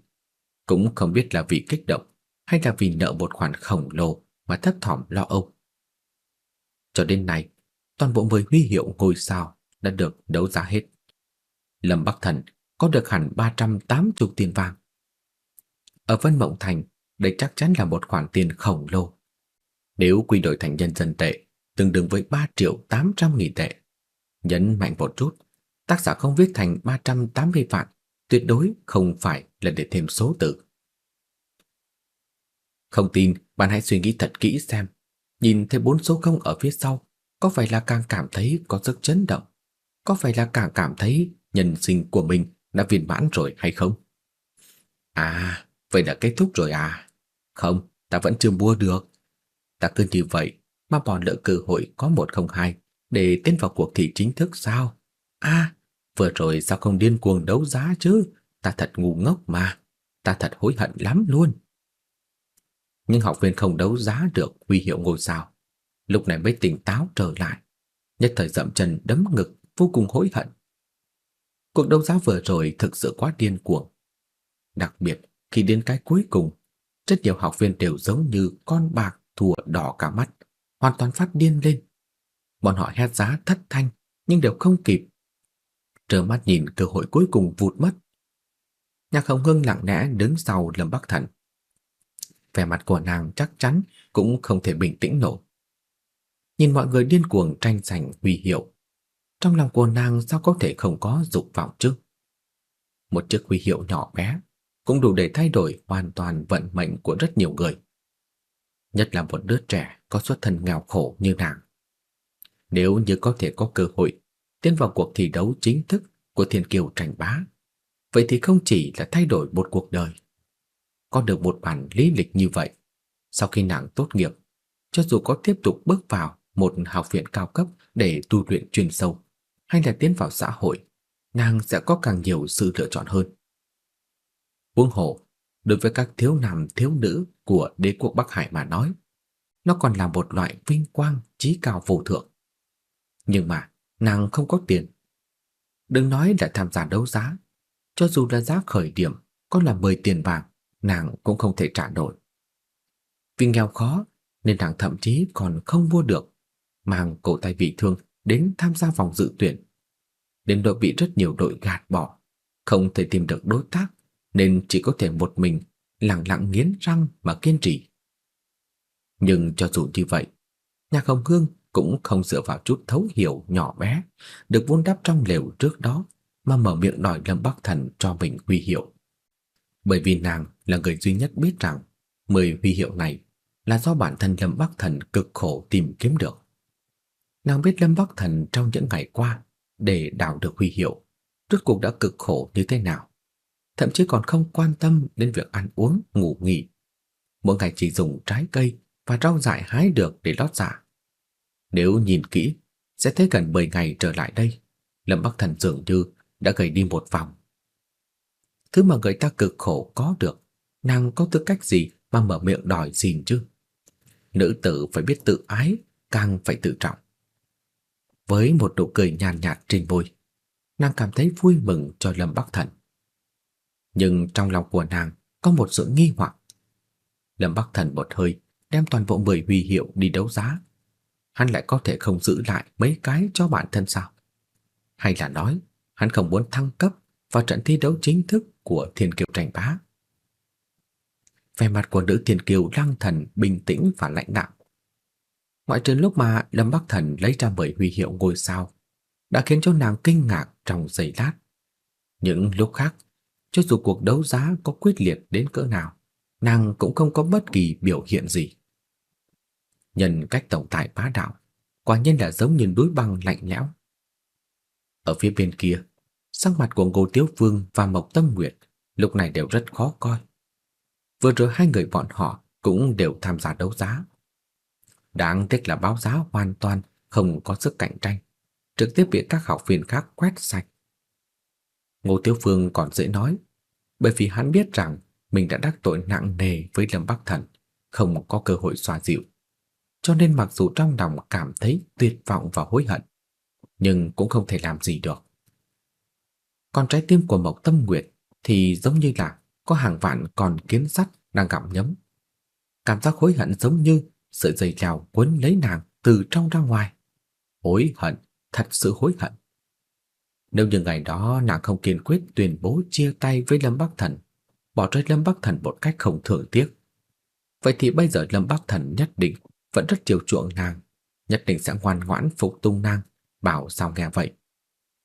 cũng không biết là vì kích động hay là vì nợ một khoản khổng lồ mà thấp thỏm lo âu. Cho đến nay, toàn bộ 10 huy hiệu ngôi sao đã được đấu giá hết. Lâm Bắc Thần có được hẳn 380 tiền vàng. Ở Vân Mộng Thành, đây chắc chắn là một khoản tiền khổng lồ. Nếu quy đổi thành nhân dân tệ, tương đương với 3 triệu 800 nghìn tệ. Nhấn mạnh một chút, tác giả không viết thành 380 vạn, tuyệt đối không phải là để thêm số tự. Không tin, bạn hãy suy nghĩ thật kỹ xem, nhìn thấy bốn số không ở phía sau, có phải là càng cảm thấy có sức chấn động? Có phải là càng cảm thấy nhân sinh của mình đã viên mãn rồi hay không? À, vậy là kết thúc rồi à? Không, ta vẫn chưa mua được. Ta cứ như vậy mà bỏ lỡ cơ hội có một không hai để tiến vào cuộc thi chính thức sao? À, vừa rồi sao không điên cuồng đấu giá chứ? Ta thật ngu ngốc mà. Ta thật hối hận lắm luôn. Nhưng học viên không đấu giá được huy hiệu ngôi sao. Lúc này mới tỉnh táo trở lại. Nhất thời dậm chân đấm ngực vô cùng hối hận. Cuộc đấu giá vừa rồi thực sự quá điên cuồng. Đặc biệt khi đến cái cuối cùng, rất nhiều học viên đều giống như con bạc thua đỏ cả mắt, hoàn toàn phát điên lên. Bọn họ hét giá thất thanh nhưng đều không kịp. Trơ mắt nhìn cơ hội cuối cùng vụt mất. Nhạc Hồng Hưng lặng lẽ đứng sau Lâm Bắc Thần. Vẻ mặt của nàng chắc chắn cũng không thể bình tĩnh nổi. Nhìn mọi người điên cuồng tranh giành huy hiệu, trong lòng của nàng sao có thể không có dục vọng chứ? Một chiếc huy hiệu nhỏ bé cũng đủ để thay đổi hoàn toàn vận mệnh của rất nhiều người. Nhất là một đứa trẻ có xuất thân nghèo khổ như nàng. Nếu như có thể có cơ hội tiến vào cuộc thi đấu chính thức của Thiên Kiều tranh bá, vậy thì không chỉ là thay đổi một cuộc đời. Có được một bản lý lịch như vậy, sau khi nàng tốt nghiệp, cho dù có tiếp tục bước vào một học viện cao cấp để tu luyện chuyên sâu, hay là tiến vào xã hội, nàng sẽ có càng nhiều sự lựa chọn hơn. Huống hồ, đối với các thiếu nam thiếu nữ của đế quốc Bắc Hải mà nói, nó còn là một loại vinh quang trí cao vô thượng. Nhưng mà, nàng không có tiền. Đừng nói là tham gia đấu giá, cho dù là giá khởi điểm có là 10 tiền vàng, nàng cũng không thể trả nổi. Vì nghèo khó nên nàng thậm chí còn không mua được, mang cổ tay bị thương đến tham gia vòng dự tuyển. Đến đội bị rất nhiều đội gạt bỏ, không thể tìm được đối tác nên chỉ có thể một mình lặng lặng nghiến răng mà kiên trì. Nhưng cho dù như vậy, Nhạc Hồng Hương cũng không dựa vào chút thấu hiểu nhỏ bé được vun đắp trong lều trước đó mà mở miệng đòi Lâm Bắc Thần cho mình huy hiệu. Bởi vì nàng là người duy nhất biết rằng 10 huy hiệu này là do bản thân Lâm Bắc Thần cực khổ tìm kiếm được. Nàng biết Lâm Bắc Thần trong những ngày qua để đào được huy hiệu, rốt cuộc đã cực khổ như thế nào. Thậm chí còn không quan tâm đến việc ăn uống, ngủ nghỉ. Mỗi ngày chỉ dùng trái cây và rau dại hái được để lót dạ. Nếu nhìn kỹ, sẽ thấy gần 10 ngày trở lại đây, Lâm Bắc Thần dường như đã gầy đi một vòng. Thứ mà người ta cực khổ có được, nàng có tư cách gì mà mở miệng đòi xin chứ? nữ tử phải biết tự ái, càng phải tự trọng. Với một nụ cười nhàn nhạt, trên môi, nàng cảm thấy vui mừng cho Lâm Bắc Thần. Nhưng trong lòng của nàng có một sự nghi hoặc. Lâm Bắc Thần một hơi đem toàn bộ 10 huy hiệu đi đấu giá. Hắn lại có thể không giữ lại mấy cái cho bản thân sao? Hay là nói hắn không muốn thăng cấp vào trận thi đấu chính thức của Thiên Kiều tranh bá? Vẻ mặt của nữ Thiên Kiều Lăng Thần bình tĩnh và lạnh đạm. Ngoại trừ lúc mà Lâm Bắc Thần lấy ra 10 huy hiệu ngôi sao, đã khiến cho nàng kinh ngạc trong giây lát. Những lúc khác, cho dù cuộc đấu giá có quyết liệt đến cỡ nào, nàng cũng không có bất kỳ biểu hiện gì. Nhân cách tổng tài bá đạo, quả nhiên là giống như núi băng lạnh lẽo. Ở phía bên kia, sắc mặt của Ngô Tiếu Vương và Mộc Tâm Nguyệt lúc này đều rất khó coi. Vừa rồi hai người bọn họ cũng đều tham gia đấu giá. Đáng tiếc là báo giá hoàn toàn không có sức cạnh tranh, trực tiếp bị các học viên khác quét sạch. Ngô Tiếu Phương còn dễ nói, bởi vì hắn biết rằng mình đã đắc tội nặng nề với Lâm Bắc Thần, không có cơ hội xoa dịu. Cho nên mặc dù trong lòng cảm thấy tuyệt vọng và hối hận, nhưng cũng không thể làm gì được. Còn trái tim của Mộc Tâm Nguyệt thì giống như là có hàng vạn con kiến sắt đang gặm nhấm. Cảm giác hối hận giống như sợi dây leo quấn lấy nàng từ trong ra ngoài. Hối hận, thật sự hối hận. Nếu như ngày đó nàng không kiên quyết tuyên bố chia tay với Lâm Bắc Thần, bỏ rơi Lâm Bắc Thần một cách không thường tiếc, vậy thì bây giờ Lâm Bắc Thần nhất định vẫn rất chiều chuộng nàng, nhất định sẽ ngoan ngoãn phục tùng nàng, bảo sao nghe vậy.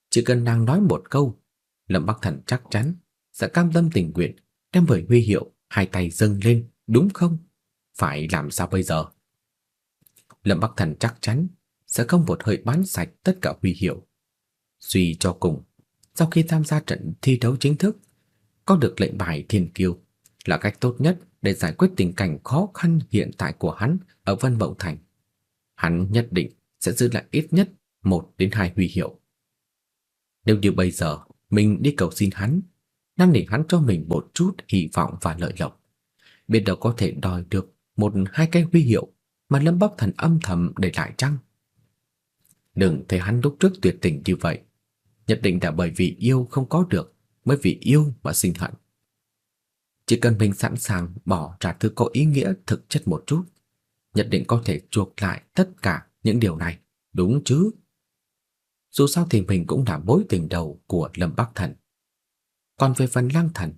Chỉ cần nàng nói một câu, Lâm Bắc Thần chắc chắn sẽ cam tâm tình nguyện đem bởi huy hiệu hai tay dâng lên, đúng không? Phải làm sao bây giờ? Lâm Bắc Thần chắc chắn sẽ không một hơi bán sạch tất cả huy hiệu. Suy cho cùng, sau khi tham gia trận thi đấu chính thức, có được lệnh bài thiên kiêu là cách tốt nhất để giải quyết tình cảnh khó khăn hiện tại của hắn ở Vân bậu Thành. Hắn nhất định sẽ giữ lại ít nhất một đến hai huy hiệu. Nếu như bây giờ mình đi cầu xin hắn, năn nỉ hắn cho mình một chút hy vọng và lợi lộc, biết đâu có thể đòi được một hai cái huy hiệu mà Lâm Bắc Thần âm thầm để lại chăng? Đừng thấy hắn lúc trước tuyệt tình như vậy, nhất định là bởi vì yêu không có được, mới vì yêu mà sinh hận. Chỉ cần mình sẵn sàng bỏ ra thứ có ý nghĩa thực chất một chút, nhất định có thể chuộc lại tất cả những điều này, đúng chứ? Dù sao thì mình cũng là mối tình đầu của Lâm Bắc Thần. Còn về phần Lăng Thần,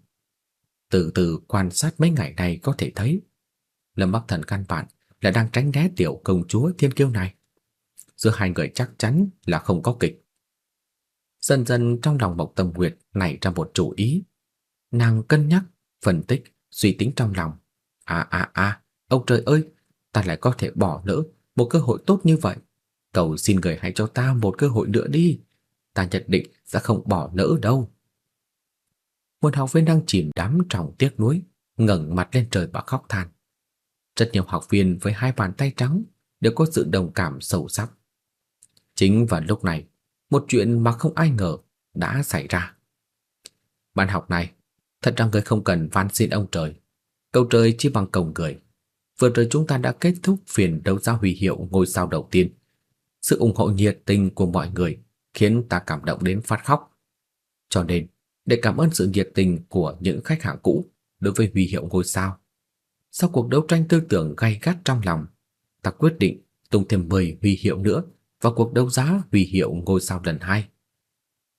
từ từ quan sát mấy ngày này có thể thấy, Lâm Bắc Thần căn bản là đang tránh né tiểu công chúa thiên kiêu này. Giữa hai người chắc chắn là không có kịch. Dần dần trong lòng Mộc Tâm Nguyệt nảy ra một chủ ý. Nàng cân nhắc, phân tích, suy tính trong lòng. À à à, ông trời ơi, ta lại có thể bỏ lỡ một cơ hội tốt như vậy. Cầu xin người hãy cho ta một cơ hội nữa đi. Ta nhất định sẽ không bỏ lỡ đâu. Một học viên đang chìm đắm trong tiếc nuối, ngẩng mặt lên trời và khóc than. Rất nhiều học viên với hai bàn tay trắng đều có sự đồng cảm sâu sắc. Chính vào lúc này, một chuyện mà không ai ngờ đã xảy ra. Bạn học này, thật ra người không cần van xin ông trời. câu trời chỉ bằng cầu người. Vừa rồi chúng ta đã kết thúc phiên đấu giá huy hiệu ngôi sao đầu tiên. Sự ủng hộ nhiệt tình của mọi người khiến ta cảm động đến phát khóc. Cho nên, để cảm ơn sự nhiệt tình của những khách hàng cũ đối với huy hiệu ngôi sao, sau cuộc đấu tranh tư tưởng gay gắt trong lòng, ta quyết định tung thêm 10 huy hiệu nữa vào cuộc đấu giá huy hiệu ngôi sao lần hai.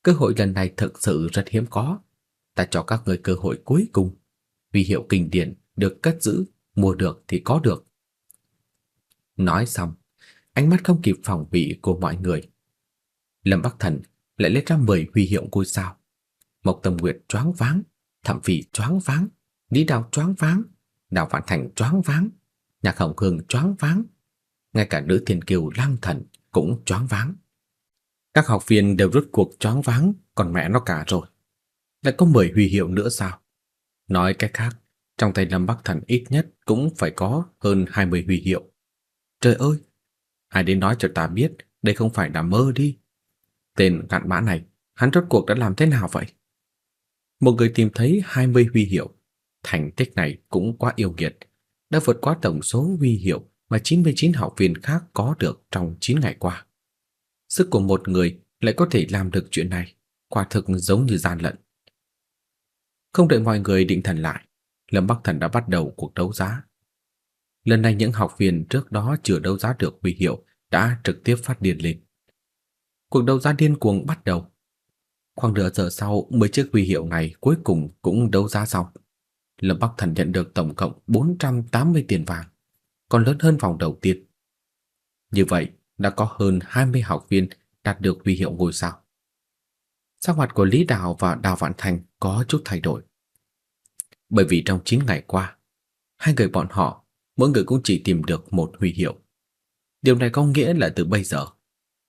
Cơ hội lần này thực sự rất hiếm có. Ta cho các người cơ hội cuối cùng. Huy hiệu kinh điển được cất giữ, mua được thì có được. Nói xong, ánh mắt không kịp phòng bị của mọi người. Lâm Bắc Thần lại lấy ra 10 huy hiệu ngôi sao. Mộc Tâm Nguyệt choáng váng, Thẩm Phỉ choáng váng, Lý Đào choáng váng, Đào Vạn Thành choáng váng, Nhạc Hồng Hương choáng váng, ngay cả nữ thiên kiều Lang Thần cũng choáng váng. Các học viên đều rút cuộc choáng váng, còn mẹ nó cả rồi. Lại có 10 huy hiệu nữa sao? Nói cách khác, trong tay Lâm Bắc Thần ít nhất cũng phải có hơn 20 huy hiệu. Trời ơi, ai đến nói cho ta biết, đây không phải là mơ đi. Tên gạn mã này, hắn rốt cuộc đã làm thế nào vậy? Một người tìm thấy 20 huy hiệu, thành tích này cũng quá yêu nghiệt, đã vượt quá tổng số huy hiệu mà 99 học viên khác có được trong 9 ngày qua. Sức của một người lại có thể làm được chuyện này, quả thực giống như gian lận. Không đợi mọi người định thần lại, Lâm Bắc Thần đã bắt đầu cuộc đấu giá. Lần này những học viên trước đó chưa đấu giá được huy hiệu đã trực tiếp phát điên lên. Cuộc đấu giá điên cuồng bắt đầu. Khoảng nửa giờ sau, 10 chiếc huy hiệu này cuối cùng cũng đấu giá xong. Lâm Bắc Thần nhận được tổng cộng 480 tiền vàng, còn lớn hơn vòng đầu tiên. Như vậy, đã có hơn 20 học viên đạt được huy hiệu ngôi sao. Sắc mặt của Lý Đào và Đào Vạn Thành có chút thay đổi. Bởi vì trong 9 ngày qua, hai người bọn họ mỗi người cũng chỉ tìm được một huy hiệu. Điều này có nghĩa là từ bây giờ,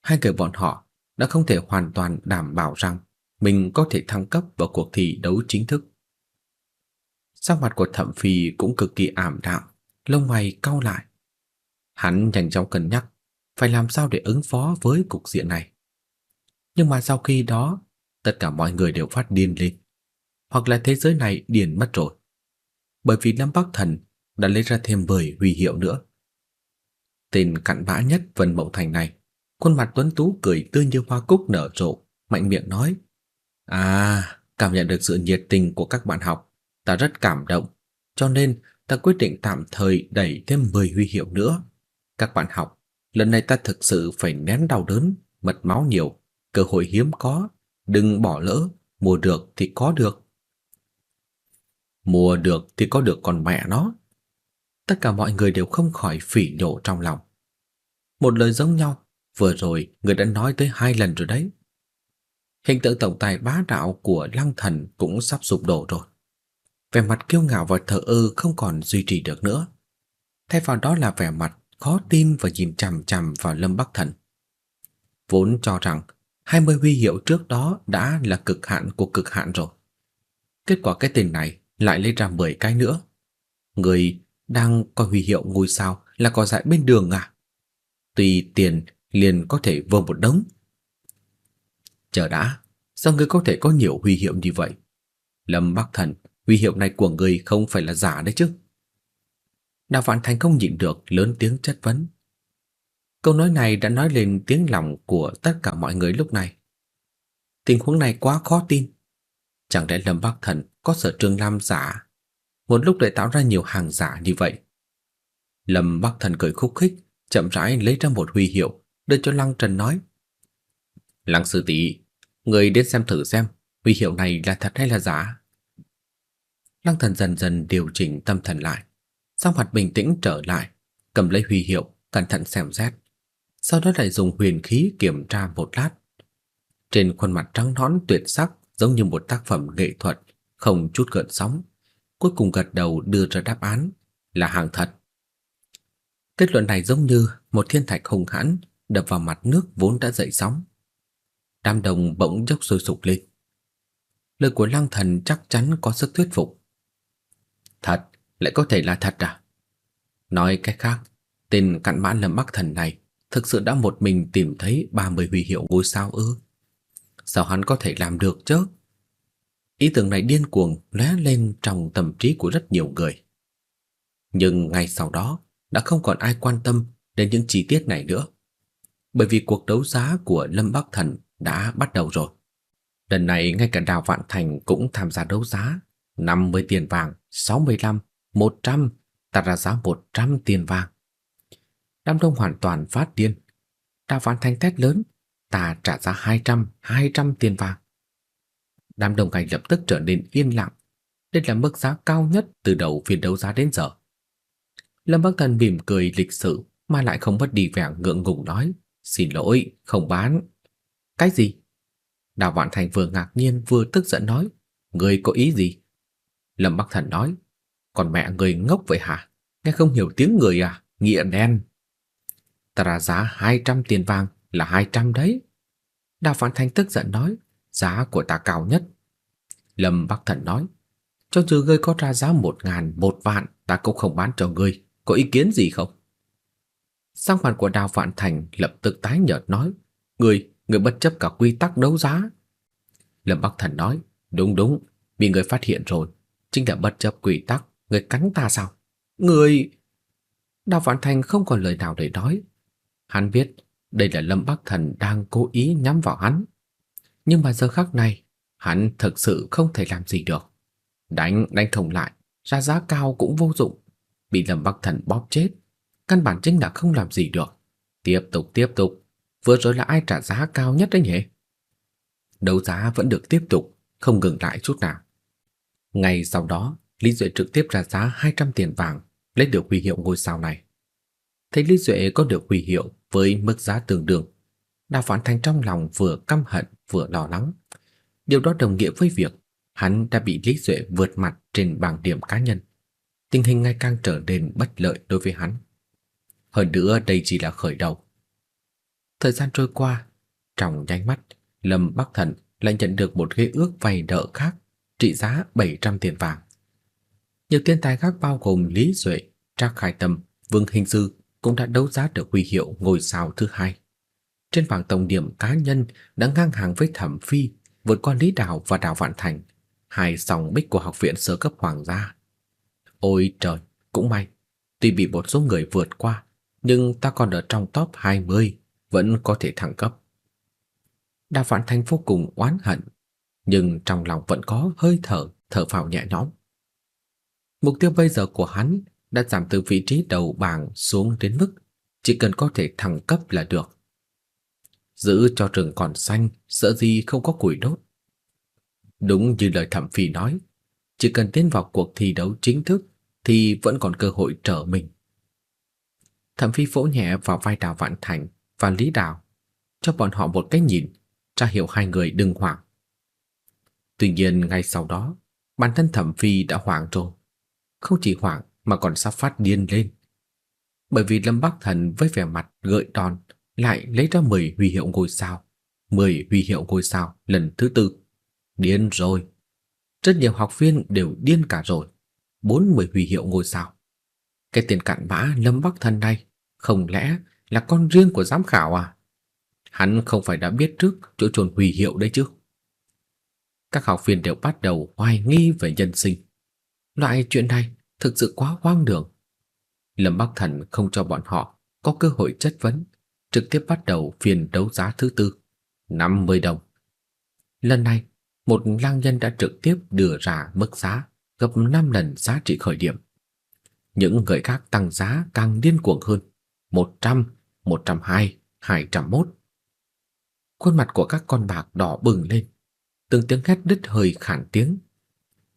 hai người bọn họ đã không thể hoàn toàn đảm bảo rằng mình có thể thăng cấp vào cuộc thi đấu chính thức. Sắc mặt của Thẩm Phi cũng cực kỳ ảm đạm, lông mày cau lại. Hắn nhanh chóng cân nhắc phải làm sao để ứng phó với cục diện này. Nhưng mà sau khi đó, tất cả mọi người đều phát điên lên, hoặc là thế giới này điên mất rồi. Bởi vì Lâm Bắc Thần đã lấy ra thêm bởi huy hiệu nữa. Tên cặn bã nhất Vân Mộng Thành này, khuôn mặt tuấn tú cười tươi như hoa cúc nở rộ, mạnh miệng nói: "À, cảm nhận được sự nhiệt tình của các bạn học, ta rất cảm động, cho nên ta quyết định tạm thời đẩy thêm 10 huy hiệu nữa. Các bạn học, lần này ta thực sự phải nén đau đớn, mất máu nhiều, cơ hội hiếm có, đừng bỏ lỡ, mua được thì có được." Mua được thì có được con mẹ nó. Tất cả mọi người đều không khỏi phỉ nhổ trong lòng. Một lời giống nhau, vừa rồi người đã nói tới hai lần rồi đấy. Hình tượng tổng tài bá đạo của Lăng Thần cũng sắp sụp đổ rồi. Vẻ mặt kiêu ngạo và thờ ơ không còn duy trì được nữa. Thay vào đó là vẻ mặt khó tin và nhìn chằm chằm vào Lâm Bắc Thần. Vốn cho rằng 20 huy hiệu trước đó đã là cực hạn của cực hạn rồi. Kết quả cái tên này lại lấy ra 10 cái nữa. Người đang coi huy hiệu ngôi sao là có dại bên đường à? Tùy tiền liền có thể vơ một đống. Chờ đã, sao người có thể có nhiều huy hiệu như vậy? Lâm Bắc Thần, huy hiệu này của người không phải là giả đấy chứ? Đào Vạn Thành không nhịn được lớn tiếng chất vấn. Câu nói này đã nói lên tiếng lòng của tất cả mọi người lúc này. Tình huống này quá khó tin. Chẳng lẽ Lâm Bắc Thần có sở trường làm giả, một lúc lại tạo ra nhiều hàng giả như vậy? Lâm Bắc Thần cười khúc khích, chậm rãi lấy ra một huy hiệu, đưa cho Lăng Trần nói: "Lăng sư tỷ, người đến xem thử xem, huy hiệu này là thật hay là giả?" Lăng Thần dần dần điều chỉnh tâm thần lại, sắc mặt bình tĩnh trở lại, cầm lấy huy hiệu, cẩn thận xem xét, sau đó lại dùng huyền khí kiểm tra một lát. Trên khuôn mặt trắng nõn tuyệt sắc giống như một tác phẩm nghệ thuật, không chút gợn sóng, cuối cùng gật đầu đưa ra đáp án là hàng thật. Kết luận này giống như một thiên thạch hùng hãn đập vào mặt nước vốn đã dậy sóng. Đám đồng bỗng dốc sôi sục lên. Lời của Lăng Thần chắc chắn có sức thuyết phục. Thật, lại có thể là thật à? Nói cách khác, tên cặn mã Lâm Bắc Thần này thực sự đã một mình tìm thấy 30 huy hiệu ngôi sao ư? Sao hắn có thể làm được chứ? Ý tưởng này điên cuồng lóe lên trong tâm trí của rất nhiều người. Nhưng ngay sau đó đã không còn ai quan tâm đến những chi tiết này nữa. Bởi vì cuộc đấu giá của Lâm Bắc Thần đã bắt đầu rồi. Lần này ngay cả Đào Vạn Thành cũng tham gia đấu giá, 50 tiền vàng, 65, 100, đặt ra giá 100 tiền vàng. Đám đông hoàn toàn phát điên. Ta Vạn Thành thét lớn, ta trả giá 200, 200 tiền vàng. Đám đông ngay lập tức trở nên yên lặng. Đây là mức giá cao nhất từ đầu phiên đấu giá đến giờ. Lâm Bắc Thần mỉm cười lịch sự mà lại không mất đi vẻ ngượng ngùng nói, "Xin lỗi, không bán." "Cái gì?" Đào Vạn Thành vừa ngạc nhiên vừa tức giận nói, "Ngươi có ý gì?" Lâm Bắc Thần nói, "Còn mẹ ngươi ngốc vậy hả? Nghe không hiểu tiếng người à? Nghĩa đen." Ta ra giá 200 tiền vàng là 200 đấy. Đào Phản Thành tức giận nói, giá của ta cao nhất. Lâm Bắc Thần nói, cho dù ngươi có ra giá một ngàn, một vạn, ta cũng không bán cho ngươi, có ý kiến gì không? Sang phản của Đào Phạn Thành lập tức tái nhợt nói, ngươi, ngươi bất chấp cả quy tắc đấu giá. Lâm Bắc Thần nói, đúng đúng, bị người phát hiện rồi, chính là bất chấp quy tắc, người cắn ta sao? Người... Đào Phản Thành không còn lời nào để nói. Hắn biết đây là Lâm Bắc Thần đang cố ý nhắm vào hắn. Nhưng mà giờ khắc này, hắn thực sự không thể làm gì được. Đánh, đánh không lại, ra giá cao cũng vô dụng. Bị Lâm Bắc Thần bóp chết, căn bản chính là không làm gì được. Tiếp tục tiếp tục, vừa rồi là ai trả giá cao nhất đấy nhỉ? Đấu giá vẫn được tiếp tục, không ngừng lại chút nào. Ngày sau đó, Lý Duệ trực tiếp ra giá 200 tiền vàng lấy được huy hiệu ngôi sao này. Thấy Lý Duệ có được huy hiệu với mức giá tương đương, Đào Phản Thành trong lòng vừa căm hận vừa lo lắng. Điều đó đồng nghĩa với việc hắn đã bị Lý Duệ vượt mặt trên bảng điểm cá nhân. Tình hình ngày càng trở nên bất lợi đối với hắn. Hơn nữa đây chỉ là khởi đầu. Thời gian trôi qua, trong nháy mắt, Lâm Bắc Thần lại nhận được một khế ước vay nợ khác trị giá 700 tiền vàng. Nhiều thiên tài khác bao gồm Lý Duệ, Trác Khải Tâm, Vương Hình Sư cũng đã đấu giá được huy hiệu ngôi sao thứ hai. Trên bảng tổng điểm cá nhân đã ngang hàng với Thẩm Phi, vượt qua Lý Đào và Đào Vạn Thành, hai sòng bích của học viện sơ cấp hoàng gia. Ôi trời, cũng may, tuy bị một số người vượt qua, nhưng ta còn ở trong top 20, vẫn có thể thăng cấp. Đào Vạn Thành vô cùng oán hận, nhưng trong lòng vẫn có hơi thở, thở phào nhẹ nhõm. Mục tiêu bây giờ của hắn đã giảm từ vị trí đầu bảng xuống đến mức chỉ cần có thể thăng cấp là được. Giữ cho rừng còn xanh, sợ gì không có củi đốt. Đúng như lời Thẩm Phi nói, chỉ cần tiến vào cuộc thi đấu chính thức thì vẫn còn cơ hội trở mình. Thẩm Phi vỗ nhẹ vào vai Đào Vạn Thành và Lý Đào, cho bọn họ một cái nhìn, ra hiệu hai người đừng hoảng. Tuy nhiên ngay sau đó, bản thân Thẩm Phi đã hoảng rồi. Không chỉ hoảng mà còn sắp phát điên lên. Bởi vì Lâm Bắc Thần với vẻ mặt gợi đòn lại lấy ra 10 huy hiệu ngôi sao, 10 huy hiệu ngôi sao lần thứ tư. Điên rồi. Rất nhiều học viên đều điên cả rồi. 40 huy hiệu ngôi sao. Cái tiền cặn bã Lâm Bắc Thần này không lẽ là con riêng của giám khảo à? Hắn không phải đã biết trước chỗ trồn huy hiệu đấy chứ? Các học viên đều bắt đầu hoài nghi về nhân sinh. Loại chuyện này thực sự quá hoang đường. Lâm Bắc Thần không cho bọn họ có cơ hội chất vấn, trực tiếp bắt đầu phiên đấu giá thứ tư, 50 đồng. Lần này, một lang nhân đã trực tiếp đưa ra mức giá gấp 5 lần giá trị khởi điểm. Những người khác tăng giá càng điên cuồng hơn, 100, 120, 201. Khuôn mặt của các con bạc đỏ bừng lên, từng tiếng hét đứt hơi khản tiếng.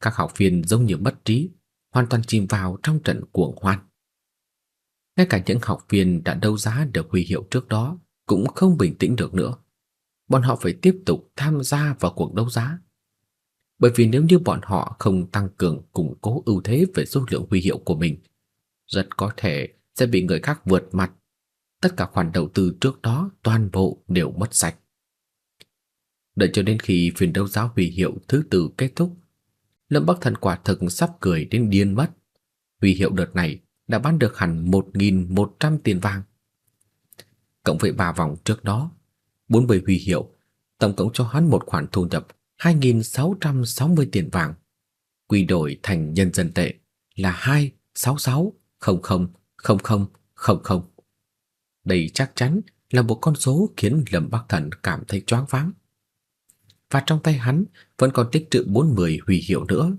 Các học viên giống như mất trí, hoàn toàn chìm vào trong trận cuồng hoan. Ngay cả những học viên đã đấu giá được huy hiệu trước đó cũng không bình tĩnh được nữa. Bọn họ phải tiếp tục tham gia vào cuộc đấu giá. Bởi vì nếu như bọn họ không tăng cường củng cố ưu thế về số lượng huy hiệu của mình, rất có thể sẽ bị người khác vượt mặt. Tất cả khoản đầu tư trước đó toàn bộ đều mất sạch. Đợi cho đến khi phiên đấu giá huy hiệu thứ tư kết thúc, Lâm Bắc Thần quả thực sắp cười đến điên mất. Huy hiệu đợt này đã bán được hẳn 1.100 tiền vàng. Cộng với ba vòng trước đó, 40 huy hiệu, tổng cộng cho hắn một khoản thu nhập 2.660 tiền vàng. Quy đổi thành nhân dân tệ là 266 000000. Đây chắc chắn là một con số khiến Lâm Bắc Thần cảm thấy choáng váng và trong tay hắn vẫn còn tích trữ 40 huy hiệu nữa.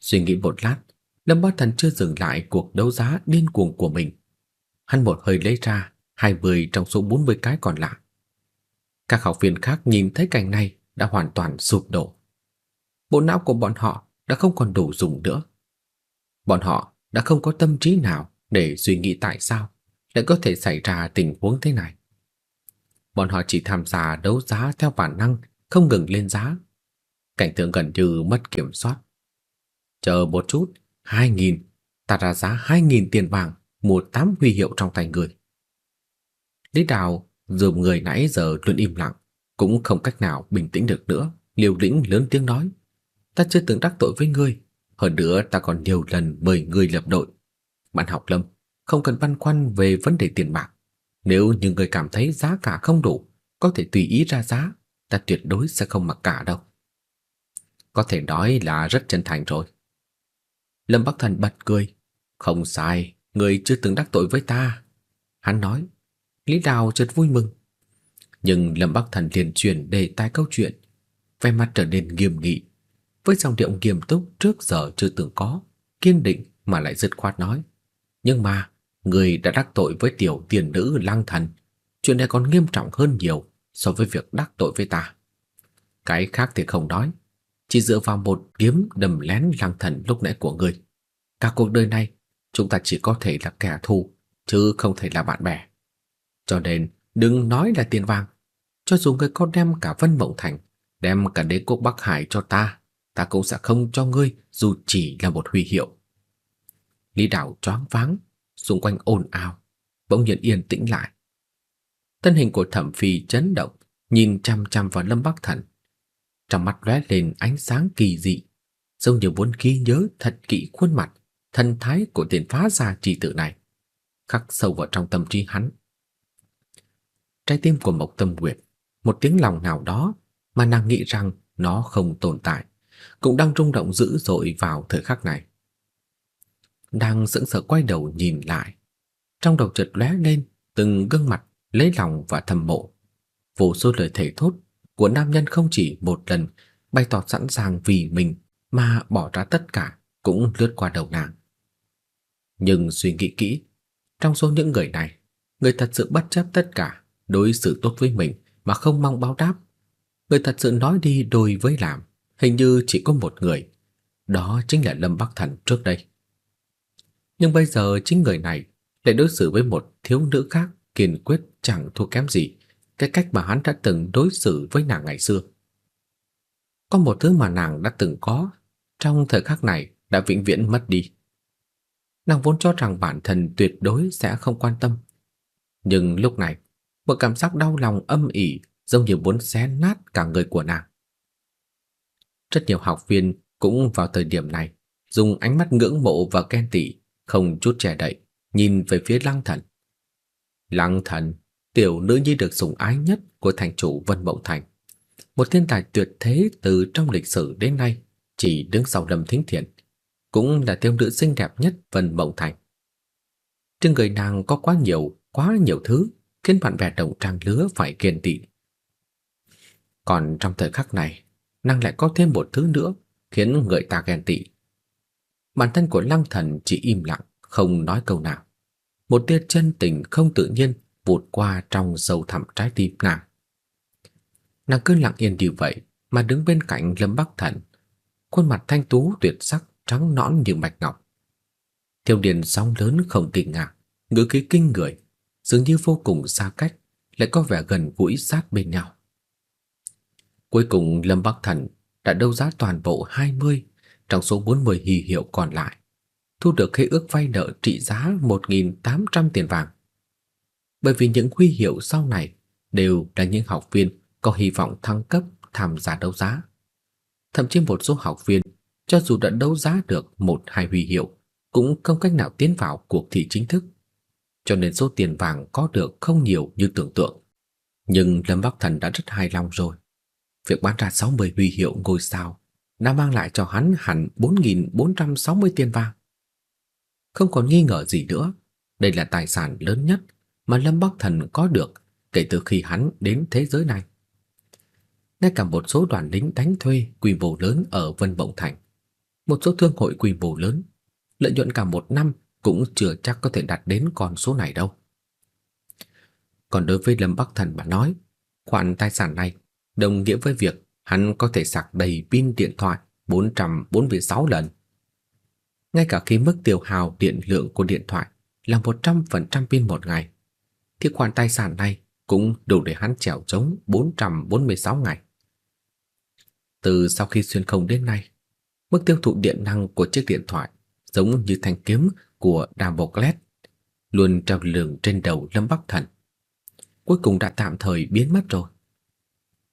Suy nghĩ một lát, Lâm Bá Thần chưa dừng lại cuộc đấu giá điên cuồng của mình. Hắn một hơi lấy ra 20 trong số 40 cái còn lại. Các học viên khác nhìn thấy cảnh này đã hoàn toàn sụp đổ. Bộ não của bọn họ đã không còn đủ dùng nữa. Bọn họ đã không có tâm trí nào để suy nghĩ tại sao lại có thể xảy ra tình huống thế này. Bọn họ chỉ tham gia đấu giá theo bản năng không ngừng lên giá. Cảnh tượng gần như mất kiểm soát. Chờ một chút, hai nghìn, ta ra giá hai nghìn tiền vàng mua tám huy hiệu trong tay người. Lý Đào dùm người nãy giờ luôn im lặng, cũng không cách nào bình tĩnh được nữa, liều lĩnh lớn tiếng nói: "Ta chưa từng đắc tội với ngươi, hơn nữa ta còn nhiều lần mời ngươi lập đội. Bạn học Lâm, không cần băn khoăn về vấn đề tiền bạc, nếu như ngươi cảm thấy giá cả không đủ, có thể tùy ý ra giá, ta tuyệt đối sẽ không mặc cả đâu. Có thể nói là rất chân thành rồi. Lâm Bắc Thần bật cười. Không sai, người chưa từng đắc tội với ta. Hắn nói, Lý Đào chợt vui mừng. Nhưng Lâm Bắc Thần liền chuyển đề tài câu chuyện, vẻ mặt trở nên nghiêm nghị, với giọng điệu nghiêm túc trước giờ chưa từng có, kiên định mà lại dứt khoát nói. Nhưng mà, người đã đắc tội với tiểu tiền nữ Lăng Thần, chuyện này còn nghiêm trọng hơn nhiều so với việc đắc tội với ta. Cái khác thì không nói, chỉ dựa vào một kiếm đầm lén lang Thần lúc nãy của ngươi, Cả cuộc đời này, chúng ta chỉ có thể là kẻ thù, chứ không thể là bạn bè. Cho nên, đừng nói là tiền vàng. Cho dù ngươi có đem cả Vân Mộng Thành, đem cả đế quốc Bắc Hải cho ta, ta cũng sẽ không cho ngươi dù chỉ là một huy hiệu. Lý Đạo choáng váng, xung quanh ồn ào, bỗng nhiên yên tĩnh lại. Thân hình của Thẩm Phi chấn động, nhìn chăm chăm vào Lâm Bắc Thần. Trong mắt lóe lên ánh sáng kỳ dị, giống như muốn ghi nhớ thật kỹ khuôn mặt, thân thái của tiền phá gia trì tự này, khắc sâu vào trong tâm trí hắn. Trái tim của Mộc Tâm Nguyệt, một tiếng lòng nào đó mà nàng nghĩ rằng nó không tồn tại, cũng đang rung động dữ dội vào thời khắc này. Đang sững sờ quay đầu nhìn lại, trong đầu chợt lóe lên từng gương mặt lấy lòng và thầm mộ. Vô số lời thề thốt của nam nhân không chỉ một lần bày tỏ sẵn sàng vì mình mà bỏ ra tất cả cũng lướt qua đầu nàng. Nhưng suy nghĩ kỹ, trong số những người này, người thật sự bất chấp tất cả, đối xử tốt với mình mà không mong báo đáp. Người thật sự nói đi đôi với làm, hình như chỉ có một người, đó chính là Lâm Bắc Thần trước đây. Nhưng bây giờ chính người này lại đối xử với một thiếu nữ khác kiên quyết chẳng thua kém gì cái cách mà hắn đã từng đối xử với nàng ngày xưa. Có một thứ mà nàng đã từng có, trong thời khắc này đã vĩnh viễn mất đi. Nàng vốn cho rằng bản thân tuyệt đối sẽ không quan tâm. Nhưng lúc này, một cảm giác đau lòng âm ỉ giống như muốn xé nát cả người của nàng. Rất nhiều học viên cũng vào thời điểm này dùng ánh mắt ngưỡng mộ và ghen tị, không chút che đậy, nhìn về phía Lăng Thần. Lăng Thần, tiểu nữ nhi được sủng ái nhất của thành chủ Vân Mộng Thành, một thiên tài tuyệt thế từ trong lịch sử đến nay, chỉ đứng sau Lâm Thính Thiện, cũng là tiêu nữ xinh đẹp nhất Vân Mộng Thành. Trên người nàng có quá nhiều, quá nhiều thứ khiến bạn bè đồng trang lứa phải ghen tị. Còn trong thời khắc này, nàng lại có thêm một thứ nữa khiến người ta ghen tị. Bản thân của Lăng Thần chỉ im lặng, không nói câu nào. Một tia chân tình không tự nhiên vụt qua trong sâu thẳm trái tim nàng. Nàng cứ lặng yên như vậy mà đứng bên cạnh Lâm Bắc Thần, khuôn mặt thanh tú tuyệt sắc trắng nõn như bạch ngọc. Thiêu Điền sóng lớn không kinh ngạc, ngữ khí kinh người, dường như vô cùng xa cách, lại có vẻ gần gũi sát bên nhau. Cuối cùng Lâm Bắc Thần đã đấu giá toàn bộ 20 trong số 40 hy hiệu còn lại, thu được khế ước vay nợ trị giá 1.800 tiền vàng. Bởi vì những huy hiệu sau này đều là những học viên có hy vọng thăng cấp tham gia đấu giá. Thậm chí một số học viên, cho dù đã đấu giá được một hai huy hiệu, cũng không cách nào tiến vào cuộc thi chính thức. Cho nên số tiền vàng có được không nhiều như tưởng tượng. Nhưng Lâm Bắc Thần đã rất hài lòng rồi. Việc bán ra 60 huy hiệu ngôi sao đã mang lại cho hắn hẳn 4.460 tiền vàng. Không còn nghi ngờ gì nữa, đây là tài sản lớn nhất mà Lâm Bắc Thần có được kể từ khi hắn đến thế giới này. Ngay cả một số đoàn lính đánh thuê quy mô lớn ở Vân Bổng Thành, một số thương hội quy mô lớn, lợi nhuận cả một năm cũng chưa chắc có thể đạt đến con số này đâu. Còn đối với Lâm Bắc Thần mà nói, khoản tài sản này đồng nghĩa với việc hắn có thể sạc đầy pin điện thoại 446 lần. Ngay cả khi mức tiêu hao điện lượng của điện thoại là 100% pin một ngày, thì khoản tài sản này cũng đủ để hắn trèo chống 446 ngày. Từ sau khi xuyên không đến nay, mức tiêu thụ điện năng của chiếc điện thoại giống như thanh kiếm của Damocles luôn treo lửng trên đầu Lâm Bắc Thần. Cuối cùng đã tạm thời biến mất rồi.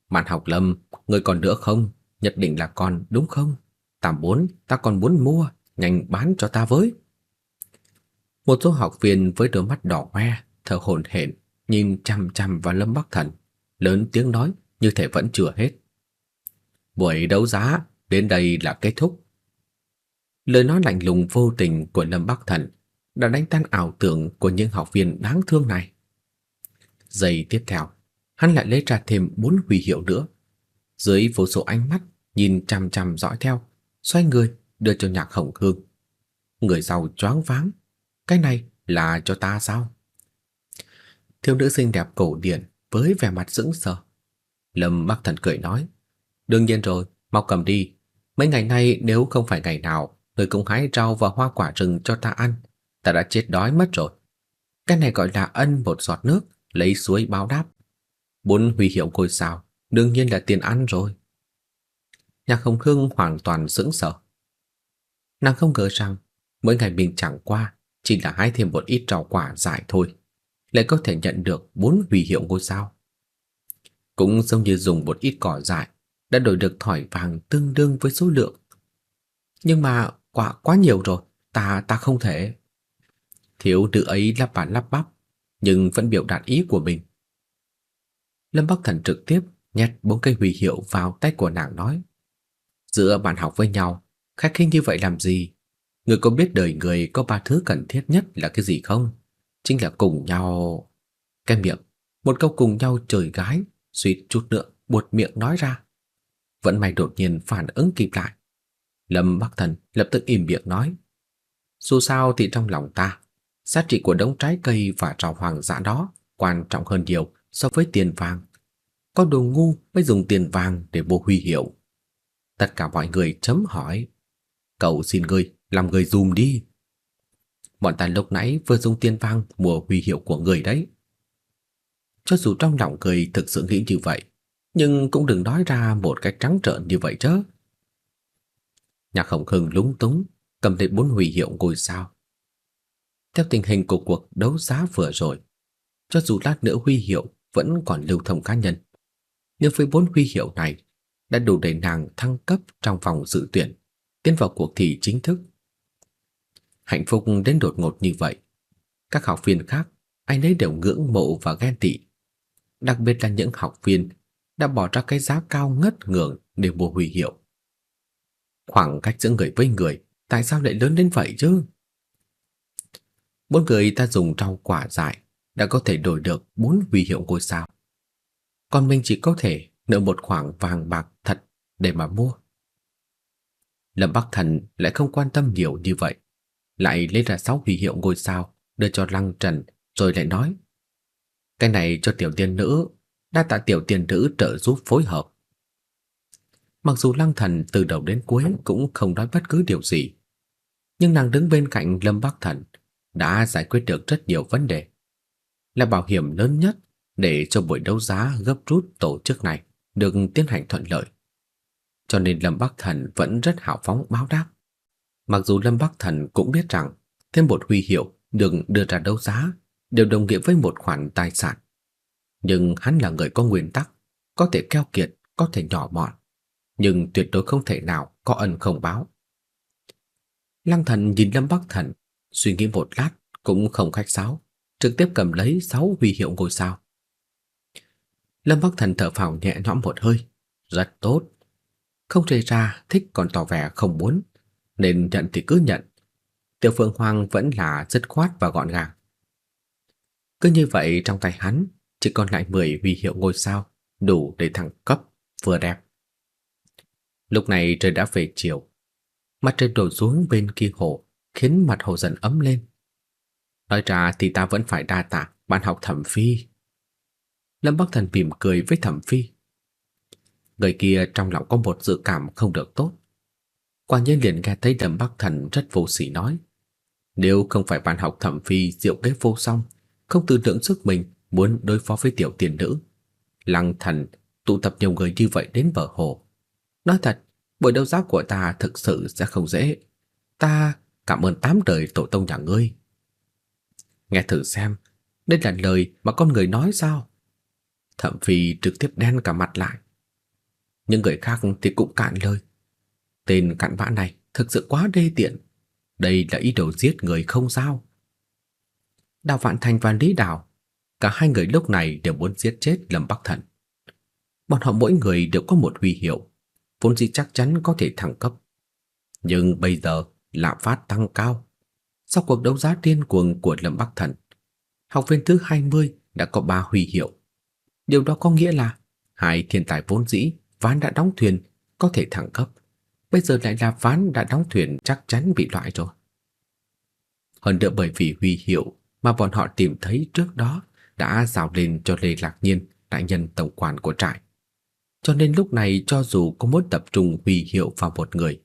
Mạn học Lâm, người còn nữa không? Nhất định là con, đúng không? Tạm bốn, ta còn muốn mua, nhanh bán cho ta với. Một số học viên với đôi mắt đỏ hoe, thở hổn hển, nhìn chằm chằm vào Lâm Bắc Thần, lớn tiếng nói như thể vẫn chưa hết. Buổi đấu giá đến đây là kết thúc. Lời nói lạnh lùng vô tình của Lâm Bắc Thần đã đánh tan ảo tưởng của những học viên đáng thương này. Giây tiếp theo, hắn lại lấy ra thêm bốn huy hiệu nữa. Dưới vô số ánh mắt nhìn chằm chằm dõi theo, xoay người đưa cho Nhạc Hồng Hương. Người sau choáng váng, cái này là cho ta sao? Thiếu nữ xinh đẹp cổ điển với vẻ mặt sững sờ. Lâm Bắc Thần cười nói, đương nhiên rồi, mau cầm đi. Mấy ngày nay nếu không phải ngày nào, người cũng hái rau và hoa quả rừng cho ta ăn, ta đã chết đói mất rồi. Cái này gọi là ân một giọt nước, lấy suối báo đáp. Bốn huy hiệu ngôi sao, đương nhiên là tiền ăn rồi. Nhạc Hồng Hương hoàn toàn sững sờ. Nàng không ngờ rằng mỗi ngày mình chẳng qua chỉ là hái thêm một ít rau quả dại thôi, lại có thể nhận được bốn huy hiệu ngôi sao. Cũng giống như dùng một ít cỏ dại đã đổi được thỏi vàng tương đương với số lượng. Nhưng mà quả quá nhiều rồi, ta ta không thể. Thiếu nữ ấy lắp bản lắp bắp, nhưng vẫn biểu đạt ý của mình. Lâm Bắc Thần trực tiếp nhét bốn cây huy hiệu vào tay của nàng nói: "Giữa bạn học với nhau, khách khí như vậy làm gì? Người có biết đời người có ba thứ cần thiết nhất là cái gì không? Chính là cùng nhau." Cái miệng, một câu cùng nhau trời gái, suýt chút nữa buột miệng nói ra. Vẫn may đột nhiên phản ứng kịp lại. Lâm Bắc Thần lập tức im miệng nói: "Dù sao thì trong lòng ta, giá trị của đống trái cây và rau hoàng dã đó quan trọng hơn nhiều so với tiền vàng. Có đồ ngu mới dùng tiền vàng để mua huy hiệu." Tất cả mọi người chấm hỏi. "Cậu xin ngươi làm người dùm đi." Bọn ta lúc nãy vừa dùng tiền vàng mua huy hiệu của người đấy. Cho dù trong lòng người thực sự nghĩ như vậy, nhưng cũng đừng nói ra một cách trắng trợn như vậy chứ. Nhạc Hồng Hưng lúng túng, cầm lấy bốn huy hiệu ngôi sao. Theo tình hình của cuộc đấu giá vừa rồi, cho dù lát nữa huy hiệu vẫn còn lưu thông cá nhân, nhưng với bốn huy hiệu này đã đủ để nàng thăng cấp trong vòng dự tuyển, tiến vào cuộc thi chính thức. Hạnh phúc đến đột ngột như vậy, các học viên khác ai nấy đều ngưỡng mộ và ghen tị, đặc biệt là những học viên đã bỏ ra cái giá cao ngất ngưỡng để mua huy hiệu. Khoảng cách giữa người với người tại sao lại lớn đến vậy chứ? Bốn người ta dùng rau quả dại đã có thể đổi được bốn huy hiệu ngôi sao. Còn mình chỉ có thể nợ một khoản vàng bạc thật để mà mua. Lâm Bắc Thần lại không quan tâm nhiều như vậy, lại lấy ra sáu huy hiệu ngôi sao đưa cho Lăng Trần rồi lại nói: "Cái này cho tiểu tiên nữ, đa tạ tiểu tiên nữ trợ giúp phối hợp." Mặc dù Lăng Thần từ đầu đến cuối cũng không nói bất cứ điều gì, nhưng nàng đứng bên cạnh Lâm Bắc Thần đã giải quyết được rất nhiều vấn đề. Là bảo hiểm lớn nhất để cho buổi đấu giá gấp rút tổ chức này được tiến hành thuận lợi. Cho nên Lâm Bắc Thần vẫn rất hào phóng báo đáp. Mặc dù Lâm Bắc Thần cũng biết rằng thêm một huy hiệu được đưa ra đấu giá đều đồng nghĩa với một khoản tài sản. Nhưng hắn là người có nguyên tắc, có thể keo kiệt, có thể nhỏ mọn, nhưng tuyệt đối không thể nào có ân không báo. Lăng Thần nhìn Lâm Bắc Thần, suy nghĩ một lát cũng không khách sáo, trực tiếp cầm lấy sáu huy hiệu ngôi sao. Lâm Bắc Thần thở phào nhẹ nhõm một hơi, rất tốt. Không rời ra thích còn tỏ vẻ không muốn, nên nhận thì cứ nhận. Tiểu Phương Hoàng vẫn là dứt khoát và gọn gàng. Cứ như vậy trong tay hắn chỉ còn lại 10 huy hiệu ngôi sao, đủ để thăng cấp, vừa đẹp. Lúc này trời đã về chiều. Mặt trời đổ xuống bên kia hồ, khiến mặt hồ dần ấm lên. Nói ra thì ta vẫn phải đa tạ bạn học Thẩm Phi. Lâm Bắc Thần mỉm cười với Thẩm Phi. Người kia trong lòng có một dự cảm không được tốt. Quả nhiên liền nghe thấy đầm Bắc Thần rất vô sỉ nói. Nếu không phải bạn học Thẩm Phi diệu kế vô song, không tự lượng sức mình muốn đối phó với tiểu tiền nữ. Lăng thần tụ tập nhiều người như vậy đến bờ hồ, Nói thật, buổi đấu giá của ta thực sự sẽ không dễ. Ta cảm ơn tám đời tổ tông nhà ngươi. Nghe thử xem, đây là lời mà con người nói sao? Thẩm Phi trực tiếp đen cả mặt lại. Những người khác thì cũng cạn lời. Tên cặn bã này thực sự quá đê tiện. Đây là ý đồ giết người không sao? Đào Vạn Thành và Lý Đào, cả hai người lúc này đều muốn giết chết Lâm Bắc Thần. Bọn họ mỗi người đều có một huy hiệu, vốn dĩ chắc chắn có thể thăng cấp. Nhưng bây giờ lạm phát tăng cao, Sau cuộc đấu giá điên cuồng của Lâm Bắc Thần, học viên thứ 20 đã có ba huy hiệu. Điều đó có nghĩa là hai thiên tài vốn dĩ ván đã đóng thuyền có thể thăng cấp, bây giờ lại là ván đã đóng thuyền chắc chắn bị loại rồi. Hơn nữa bởi vì huy hiệu mà bọn họ tìm thấy trước đó đã rào lên cho Lê Lạc Nhiên, đại nhân tổng quản của trại. Cho nên lúc này cho dù có muốn tập trung huy hiệu vào một người,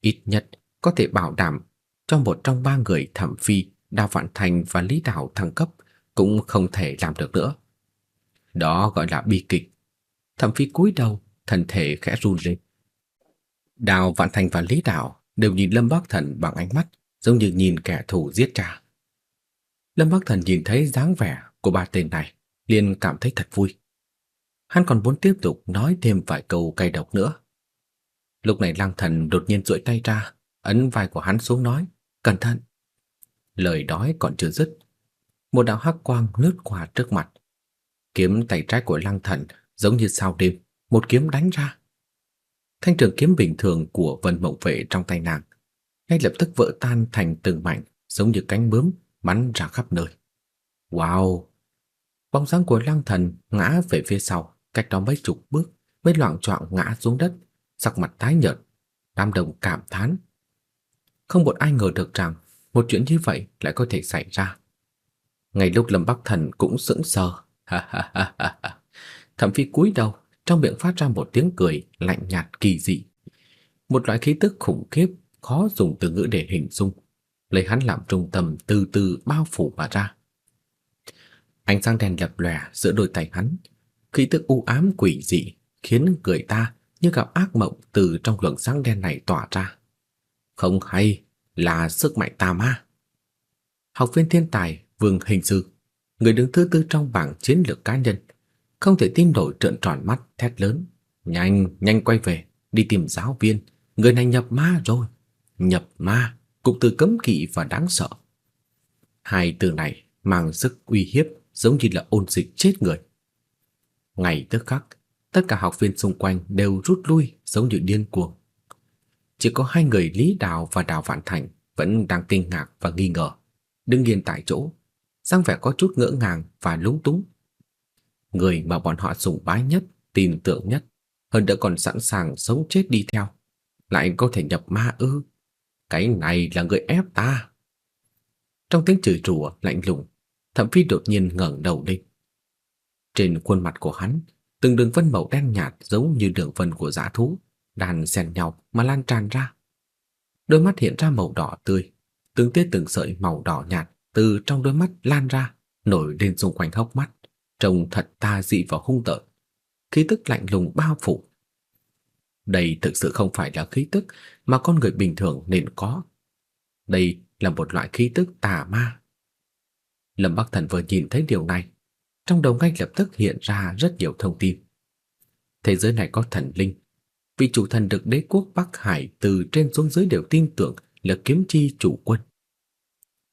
ít nhất có thể bảo đảm cho một trong ba người Thẩm Phi, Đào Vạn Thành và Lý đạo thăng cấp cũng không thể làm được nữa. Đó gọi là bi kịch. Thẩm Phi cúi đầu, thân thể khẽ run lên. Đào Vạn Thành và Lý Đào đều nhìn Lâm Bắc Thần bằng ánh mắt giống như nhìn kẻ thù giết cha. Lâm Bắc Thần nhìn thấy dáng vẻ của ba tên này, liền cảm thấy thật vui. Hắn còn muốn tiếp tục nói thêm vài câu cay độc nữa. Lúc này Lăng Thần đột nhiên duỗi tay ra, ấn vai của hắn xuống nói, "Cẩn thận." Lời nói còn chưa dứt, một đạo hắc quang lướt qua trước mặt. Kiếm tay trái của Lăng Thần giống như sao đêm, một kiếm đánh ra. Thanh trường kiếm bình thường của Vân Mộng Vệ trong tay nàng ngay lập tức vỡ tan thành từng mảnh, giống như cánh bướm bắn ra khắp nơi. Wow! Bóng dáng của Lăng Thần ngã về phía sau, cách đó mấy chục bước, mới loạng choạng ngã xuống đất, sắc mặt tái nhợt, đám đồng cảm thán. Không một ai ngờ được rằng một chuyện như vậy lại có thể xảy ra. Ngay lúc Lâm Bắc Thần cũng sững sờ. Thẩm Phi cúi đầu, trong miệng phát ra một tiếng cười lạnh nhạt kỳ dị. Một loại khí tức khủng khiếp khó dùng từ ngữ để hình dung, lấy hắn làm trung tâm từ từ bao phủ mà ra. Ánh sáng đèn lập lòe giữa đôi tay hắn, khí tức u ám quỷ dị khiến người ta như gặp ác mộng từ trong luồng sáng đen này tỏa ra. Không hay là sức mạnh tà ma. Học viên thiên tài Vương Hình Sư, người đứng thứ tư trong bảng chiến lược cá nhân, không thể tin nổi trợn tròn mắt thét lớn, "Nhanh, nhanh quay về, đi tìm giáo viên, người này nhập ma rồi." Nhập ma, cụm từ cấm kỵ và đáng sợ. Hai từ này mang sức uy hiếp giống như là ôn dịch chết người. Ngày tức khắc, tất cả học viên xung quanh đều rút lui giống như điên cuồng. Chỉ có hai người Lý Đào và Đào Vạn Thành vẫn đang kinh ngạc và nghi ngờ, đứng yên tại chỗ, dáng vẻ có chút ngỡ ngàng và lúng túng. Người mà bọn họ sùng bái nhất, tin tưởng nhất, hơn nữa còn sẵn sàng sống chết đi theo, lại có thể nhập ma ư? Cái này là người ép ta. Trong tiếng chửi rủa lạnh lùng, Thẩm Phi đột nhiên ngẩng đầu lên. Trên khuôn mặt của hắn, từng đường vân màu đen nhạt giống như đường vân của dã thú, đàn xen nhau mà lan tràn ra. Đôi mắt hiện ra màu đỏ tươi, từng tia từng sợi màu đỏ nhạt từ trong đôi mắt lan ra, nổi lên xung quanh hốc mắt, trông thật tà dị và hung tợn. Khí tức lạnh lùng bao phủ. Đây thực sự không phải là khí tức mà con người bình thường nên có. Đây là một loại khí tức tà ma. Lâm Bắc Thần vừa nhìn thấy điều này, trong đầu ngay lập tức hiện ra rất nhiều thông tin. Thế giới này có thần linh, vị chủ thần được đế quốc Bắc Hải từ trên xuống dưới đều tin tưởng là kiếm chi chủ quân.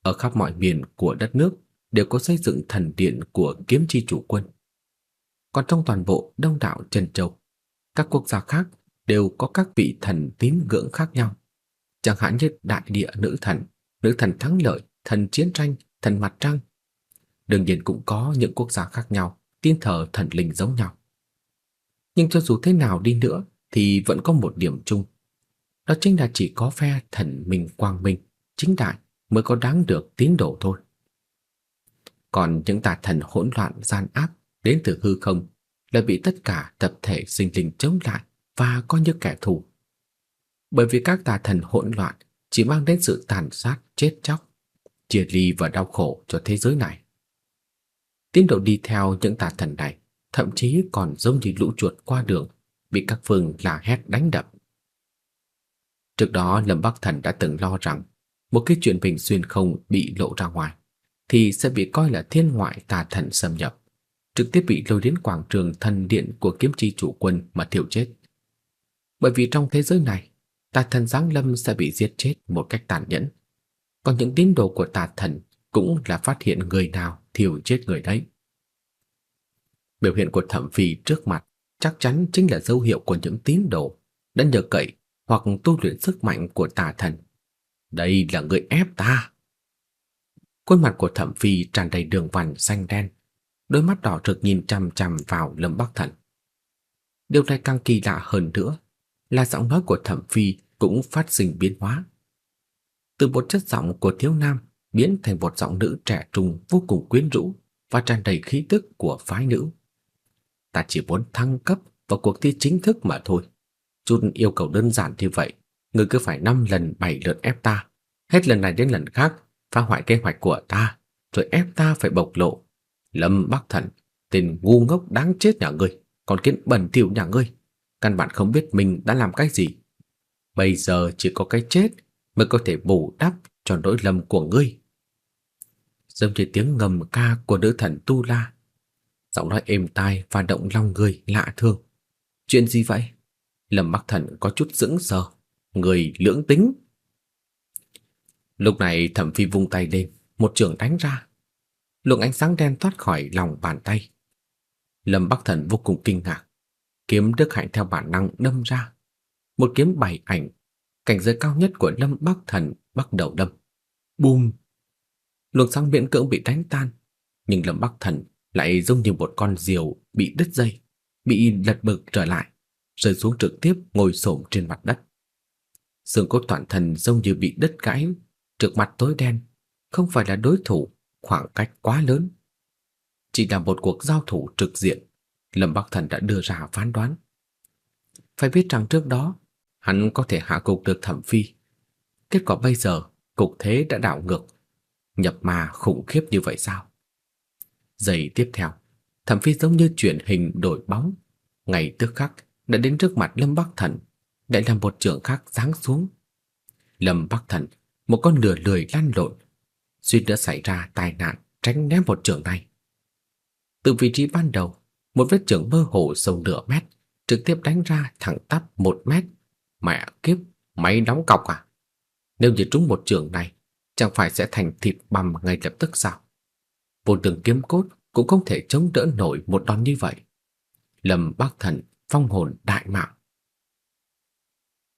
Ở khắp mọi miền của đất nước đều có xây dựng thần điện của kiếm chi chủ quân. Còn trong toàn bộ Đông đảo Trần Châu, các quốc gia khác đều có các vị thần tín ngưỡng khác nhau. Chẳng hạn như đại địa nữ thần, nữ thần thắng lợi, thần chiến tranh, thần mặt trăng. Đương nhiên cũng có những quốc gia khác nhau tin thờ thần linh giống nhau. Nhưng cho dù thế nào đi nữa thì vẫn có một điểm chung. Đó chính là chỉ có phe thần minh quang minh, chính đại mới có đáng được tín đồ thôi. Còn những tà thần hỗn loạn gian ác đến từ hư không lại bị tất cả tập thể sinh linh chống lại và coi như kẻ thù. Bởi vì các tà thần hỗn loạn chỉ mang đến sự tàn sát, chết chóc, chia ly và đau khổ cho thế giới này. Tín đồ đi theo những tà thần này, thậm chí còn giống như lũ chuột qua đường, bị các phương la hét đánh đập. Trước đó Lâm Bắc Thần đã từng lo rằng một cái chuyện bình xuyên không bị lộ ra ngoài thì sẽ bị coi là thiên ngoại tà thần xâm nhập, trực tiếp bị lôi đến quảng trường thần điện của kiếm chi chủ quân mà thiêu chết bởi vì trong thế giới này, tà thần giáng lâm sẽ bị giết chết một cách tàn nhẫn. Còn những tín đồ của tà thần cũng là phát hiện người nào thiêu chết người đấy. Biểu hiện của thẩm phi trước mặt chắc chắn chính là dấu hiệu của những tín đồ đã nhờ cậy hoặc tu luyện sức mạnh của tà thần. Đây là người ép ta. Khuôn mặt của Thẩm Phi tràn đầy đường vằn xanh đen, đôi mắt đỏ rực nhìn chằm chằm vào Lâm Bắc Thần. Điều này càng kỳ lạ hơn nữa là giọng nói của Thẩm Phi cũng phát sinh biến hóa. Từ một chất giọng của thiếu nam biến thành một giọng nữ trẻ trung vô cùng quyến rũ và tràn đầy khí tức của phái nữ. Ta chỉ muốn thăng cấp vào cuộc thi chính thức mà thôi. Chút yêu cầu đơn giản như vậy, người cứ phải năm lần bảy lượt ép ta, hết lần này đến lần khác phá hoại kế hoạch của ta, rồi ép ta phải bộc lộ. Lâm Bắc Thần, tên ngu ngốc đáng chết nhà ngươi, còn kiến bẩn thỉu nhà ngươi, căn bản không biết mình đã làm cái gì. Bây giờ chỉ có cái chết mới có thể bù đắp cho nỗi lầm của ngươi. Giống như tiếng ngầm ca của nữ thần Tu La, giọng nói êm tai và động lòng người lạ thường. Chuyện gì vậy? Lâm Bắc Thần có chút sững sờ, người lưỡng tính. Lúc này Thẩm Phi vung tay lên, một trường đánh ra. Luồng ánh sáng đen thoát khỏi lòng bàn tay. Lâm Bắc Thần vô cùng kinh ngạc, kiếm Đức Hạnh theo bản năng đâm ra. Một kiếm bảy ảnh, cảnh giới cao nhất của Lâm Bắc Thần bắt đầu đâm. Bùm! Luồng sáng miễn cưỡng bị đánh tan, nhưng Lâm Bắc Thần lại giống như một con diều bị đứt dây, bị lật bực trở lại, rơi xuống trực tiếp ngồi xổm trên mặt đất. Xương cốt toàn thân giống như bị đứt gãy, trước mặt tối đen, không phải là đối thủ, khoảng cách quá lớn. Chỉ là một cuộc giao thủ trực diện, Lâm Bắc Thần đã đưa ra phán đoán. Phải biết rằng trước đó, hắn có thể hạ cục được Thẩm Phi. Kết quả bây giờ, cục thế đã đảo ngược. Nhập ma khủng khiếp như vậy sao? Giây tiếp theo, Thẩm Phi giống như chuyển hình đổi bóng, ngày tức khắc đã đến trước mặt Lâm Bắc Thần, lại làm một trường khác giáng xuống. Lâm Bắc Thần, một con lửa lười lăn lộn, suýt nữa xảy ra tai nạn tránh né một trường này. Từ vị trí ban đầu, một vết trường mơ hồ sâu nửa mét, trực tiếp đánh ra thẳng tắp một mét. Mẹ kiếp, máy đóng cọc à? Nếu như trúng một trường này, chẳng phải sẽ thành thịt bằm ngay lập tức sao? Vô tường kiếm cốt cũng không thể chống đỡ nổi một đòn như vậy. Lâm Bác Thần phong hồn đại mạng.